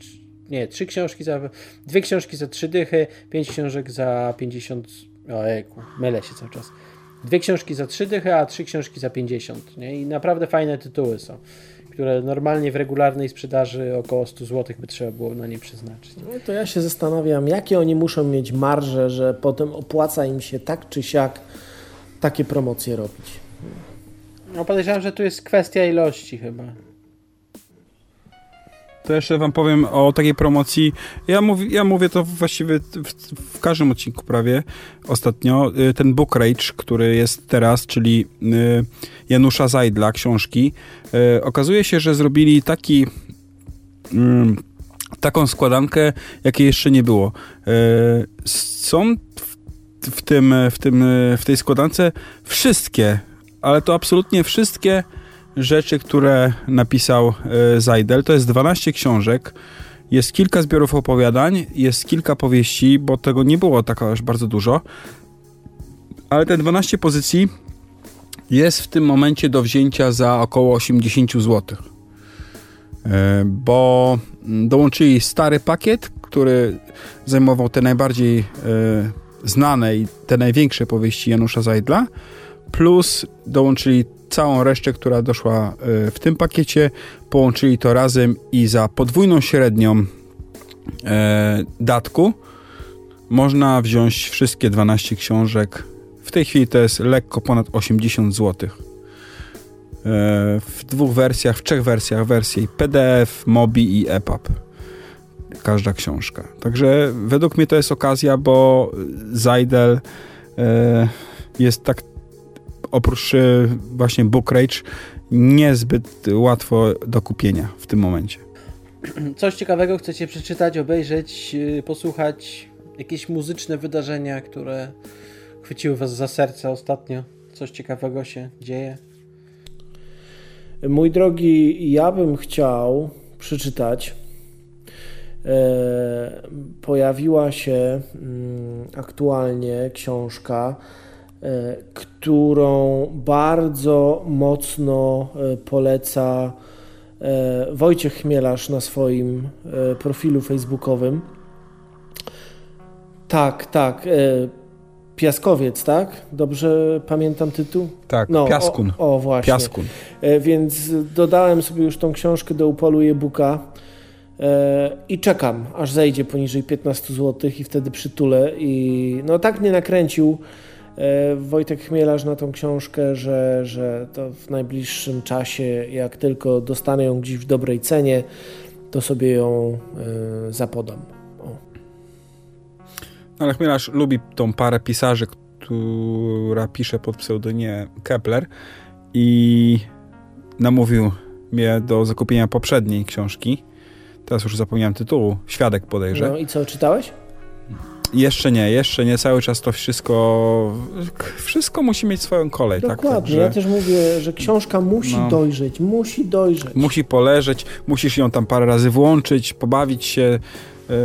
Nie, trzy książki za. Dwie książki za trzy dychy, pięć książek za 50. Ojejku, mylę się cały czas. Dwie książki za 3 dychy, a trzy książki za 50. Nie? I naprawdę fajne tytuły są, które normalnie w regularnej sprzedaży około 100 zł by trzeba było na nie przeznaczyć. No to ja się zastanawiam, jakie oni muszą mieć marże, że potem opłaca im się tak czy siak takie promocje robić. No podejrzewam, że tu jest kwestia ilości chyba. To jeszcze wam powiem o takiej promocji. Ja, mów, ja mówię to właściwie w, w, każdym odcinku prawie ostatnio. Y, ten Book Rage, który jest teraz, czyli y, Janusza Zajdla, książki. Y, okazuje się, że zrobili taki mm, taką składankę, jakiej jeszcze nie było. Są w, tym, w, tym, w tej składance wszystkie, ale to absolutnie wszystkie rzeczy, które napisał e, Zajdel. To jest 12 książek, jest kilka zbiorów opowiadań, jest kilka powieści, bo tego nie było tak aż bardzo dużo. Ale te 12 pozycji jest w tym momencie do wzięcia za około 80 zł. E, bo dołączyli stary pakiet, który zajmował te najbardziej e, znane i te największe powieści Janusza Zajdla, plus dołączyli całą resztę, która doszła e, w tym pakiecie, połączyli to razem i za podwójną średnią e, datku można wziąć wszystkie 12 książek. W tej chwili to jest lekko ponad 80 zł. E, w dwóch wersjach, w trzech wersjach, wersji PDF, Mobi i EPUB. Każda książka. Także według mnie to jest okazja, bo Zajdel jest tak oprócz e, właśnie Book Rage niezbyt łatwo do kupienia w tym momencie. Coś ciekawego chcecie przeczytać, obejrzeć, y, posłuchać? Jakieś muzyczne wydarzenia, które chwyciły was za serce ostatnio? Coś ciekawego się dzieje? Mój drogi, ja bym chciał przeczytać. E, pojawiła się mm, aktualnie książka, e, którą bardzo mocno e, poleca Wojciech Chmielarz na swoim profilu facebookowym. Tak, tak. Piaskowiec, tak? Dobrze pamiętam tytuł? Tak, no, Piaskun. O, o, właśnie. Piaskun. Więc dodałem sobie już tą książkę do upolu e-booka i czekam, aż zejdzie poniżej 15 zł i wtedy przytulę. I no tak mnie nakręcił e, Wojtek Chmielarz na tą książkę, że, że to w najbliższym czasie, jak tylko dostanę ją gdzieś w dobrej cenie, to sobie ją e, zapodam. O. Ale Chmielarz lubi tą parę pisarzy, która pisze pod pseudonimem Kepler i namówił mnie do zakupienia poprzedniej książki teraz już zapomniałem tytułu, Świadek podejrzę. No i co, czytałeś? Jeszcze nie, jeszcze nie. Cały czas to wszystko, wszystko musi mieć swoją kolej. Tak? Dokładnie. Tak? Także, ja też mówię, że książka musi no, dojrzeć, musi dojrzeć. Musi poleżeć, musisz ją tam parę razy włączyć, pobawić się yy,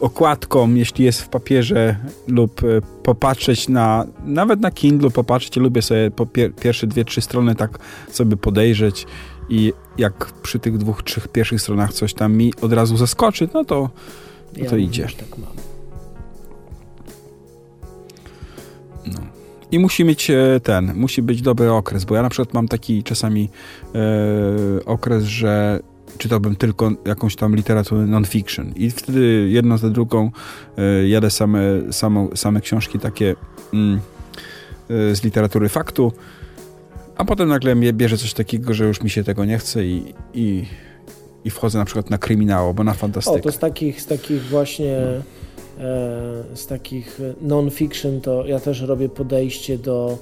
okładką, jeśli jest w papierze lub yy, popatrzeć na, nawet na Kindle popatrzeć. lubię sobie po pier pierwsze dwie, trzy strony tak sobie podejrzeć i jak przy tych dwóch, trzech pierwszych stronach coś tam mi od razu zaskoczy, no to, no to ja idzie. Tak mam. No. I musi mieć e, ten, musi być dobry okres, bo ja na przykład mam taki czasami e, okres, że czytałbym tylko jakąś tam literaturę non-fiction i wtedy jedno za drugą e, jadę same, same, same książki takie mm, z literatury faktu a potem nagle mnie bierze coś takiego, że już mi się tego nie chce i, i, i wchodzę na przykład na kryminał, bo na fantastykę. O, to z takich, z takich właśnie e, z takich non-fiction to ja też robię podejście do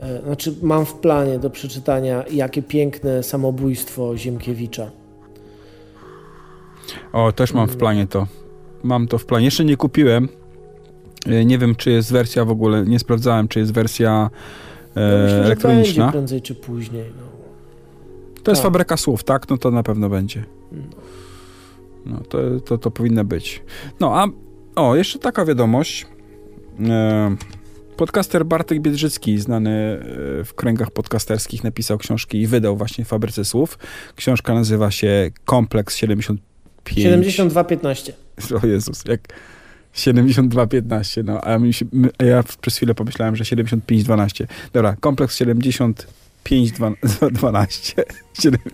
e, znaczy mam w planie do przeczytania Jakie piękne samobójstwo Ziemkiewicza. O, też mam w mm. planie to. Mam to w planie. Jeszcze nie kupiłem. E, nie wiem, czy jest wersja w ogóle, nie sprawdzałem, czy jest wersja no myślę, elektroniczna. Będzie prędzej czy później. No. To tak. jest fabryka słów, tak? No to na pewno będzie. No, to, to, to powinno być. No, a o, jeszcze taka wiadomość. E, podcaster Bartek Biedrzycki, znany e, w kręgach podcasterskich, napisał książki i wydał właśnie w Fabryce Słów. Książka nazywa się Kompleks 75. 7215. O Jezus, jak 72-15, no, a, mi się, a ja przez chwilę pomyślałem, że 75-12. Dobra, kompleks 75-12. 7...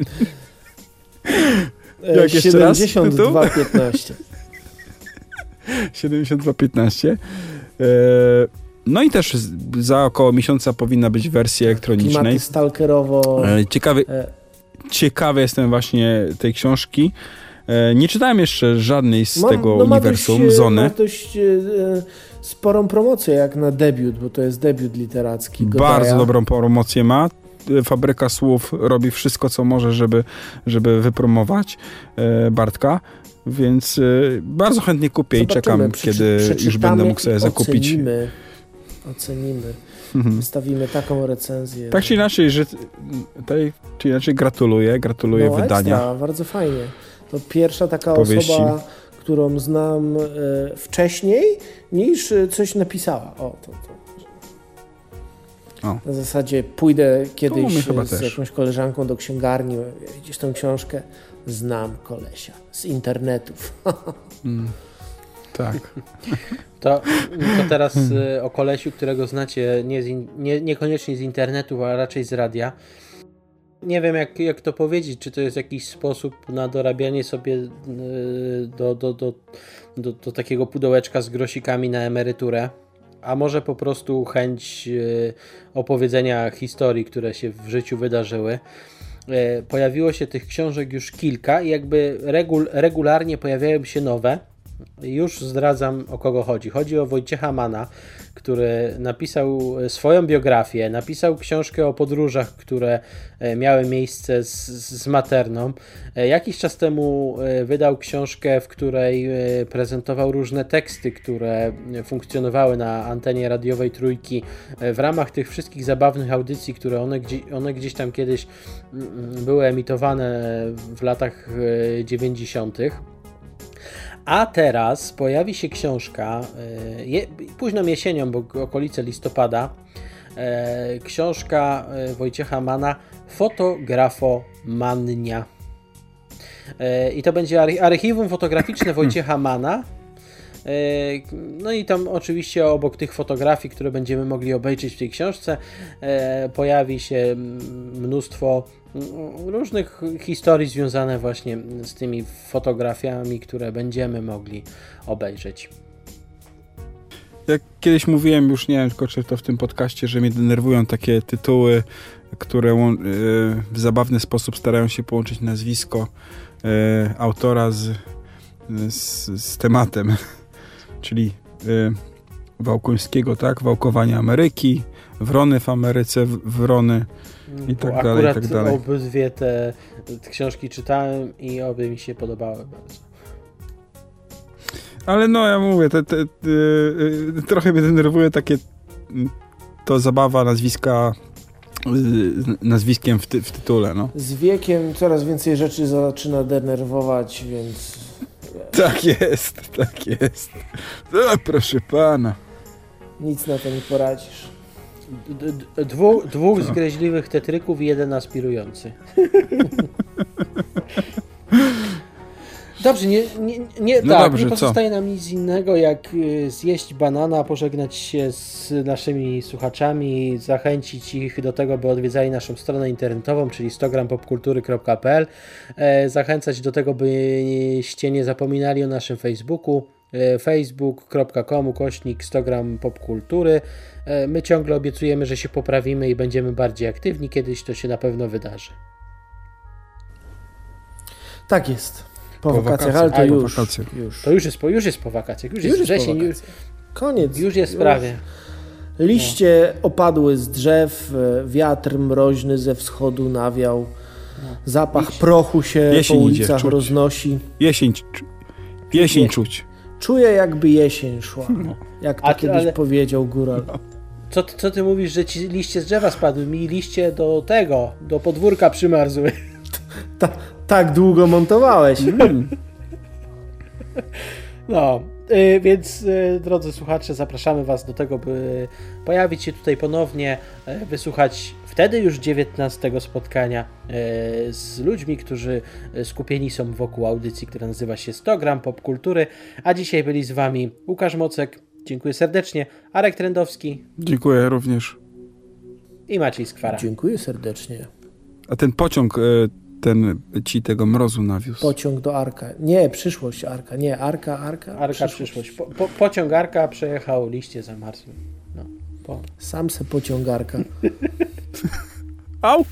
Jak jeszcze 72-15. 72-15. E, no i też za około miesiąca powinna być wersja elektronicznej. Klimaty stalkerowo. E, ciekawy, e. ciekawy jestem właśnie tej książki. E, nie czytałem jeszcze żadnej z ma, tego no uniwersum, ma dość, Zony. Ma dość sporą promocję jak na debiut, bo to jest debiut literacki. Godaja. Bardzo dobrą promocję ma. Fabryka Słów robi wszystko, co może, żeby, żeby wypromować e, Bartka. Więc e, bardzo chętnie kupię Zobaczymy. i czekam, kiedy już będę mógł sobie zakupić. Ocenimy. Ocenimy. Mhm. Wystawimy taką recenzję. Tak czy inaczej, że tutaj, czy inaczej gratuluję, gratuluję no, wydania. Ekstra, bardzo fajnie. To pierwsza taka Powieści. osoba, którą znam e, wcześniej, niż coś napisała. O, to, to. O. Na zasadzie pójdę kiedyś z też. jakąś koleżanką do księgarni, widzisz tą książkę, znam kolesia z internetów. Mm, tak. To, to teraz hmm. o kolesiu, którego znacie nie, z in, nie niekoniecznie z internetu, a raczej z radia. nie wiem jak, jak to powiedzieć, czy to jest jakiś sposób na dorabianie sobie y, do, do, do, do, do takiego pudełeczka z grosikami na emeryturę, a może po prostu chęć y, opowiedzenia historii, które się w życiu wydarzyły. Y, pojawiło się tych książek już kilka i jakby regul, regularnie pojawiają się nowe. Już zdradzam o kogo chodzi. Chodzi o Wojciecha Mana, który napisał swoją biografię, napisał książkę o podróżach, które e, miały miejsce z, z materną. E, jakiś czas temu e, wydał książkę, w której prezentował różne teksty, które funkcjonowały na antenie radiowej Trójki w ramach tych wszystkich zabawnych audycji, które one, one gdzieś tam kiedyś mm, mm, były emitowane w latach 90. A teraz pojawi się książka, e, je, późną jesienią, bo okolice listopada, e, książka e, Wojciecha Mana Fotografomania. I to będzie archiwum fotograficzne Wojciecha Mana. No i tam oczywiście obok tych fotografii, które będziemy mogli obejrzeć w tej książce, pojawi się mnóstwo różnych historii związane właśnie z tymi fotografiami, które będziemy mogli obejrzeć. Jak kiedyś mówiłem, już nie wiem tylko czy to w tym podcaście, że mnie denerwują takie tytuły, które e, w zabawny sposób starają się połączyć nazwisko e, autora z, z, z tematem, czyli e, Wałkońskiego, tak? Wałkowanie Ameryki, Wrony w Ameryce, Wrony i tak Bo dalej, i tak dalej. obydwie te, te książki czytałem i obie mi się podobały bardzo. Ale no, ja mówię, te, te, te, trochę mnie denerwuje takie to zabawa nazwiska y, nazwiskiem w, ty, w tytule, no. Z wiekiem coraz więcej rzeczy zaczyna denerwować, więc... Tak jest, tak jest. No, proszę pana. Nic na to nie poradzisz. Dwu, dwóch zgryźliwych tetryków i jeden aspirujący. Dobrze, nie, nie, nie, no tak, dobrze, nie pozostaje co? nam nic innego jak y, zjeść banana, pożegnać się z naszymi słuchaczami, zachęcić ich do tego, by odwiedzali naszą stronę internetową, czyli stogrampopkultury.pl, e, zachęcać do tego, byście nie zapominali o naszym Facebooku, e, facebook.com kośnik 100 gram popkultury. E, my ciągle obiecujemy, że się poprawimy i będziemy bardziej aktywni. Kiedyś to się na pewno wydarzy. Tak jest. Po, po wakacjach, ale to już, już. To już jest po, już jest po wakacjach. Już, już jest wrzesień. Już, Koniec. Już jest prawie. Liście no. opadły z drzew, e, wiatr mroźny ze wschodu nawiał, no. zapach prochu się jesień po ulicach idzie, roznosi. Jesień, jesień czuć. Czuję jakby jesień szła, no. jak to A, kiedyś ale... powiedział góral. Co, co ty mówisz, że ci liście z drzewa spadły? Mi liście do tego, do podwórka przymarzły. Ta, tak długo montowałeś. Mm. No, y, więc y, drodzy słuchacze, zapraszamy Was do tego, by pojawić się tutaj ponownie, y, wysłuchać wtedy już 19 spotkania z ludźmi, którzy skupieni są wokół audycji, która nazywa się 100 gram popkultury, a dzisiaj byli z Wami Łukasz Mocek, dziękuję serdecznie, Arek Trendowski. Dziękuję również. I Maciej Skwara. Dziękuję serdecznie. A ten pociąg ten ci tego mrozu nawiózł. Pociąg do Arka. Nie, przyszłość Arka. Nie, Arka, Arka. Arka, przyszłość. przyszłość. Po, po, pociąg Arka przejechał liście zamarzły. No, po. Sam se pociąg Arka. Au!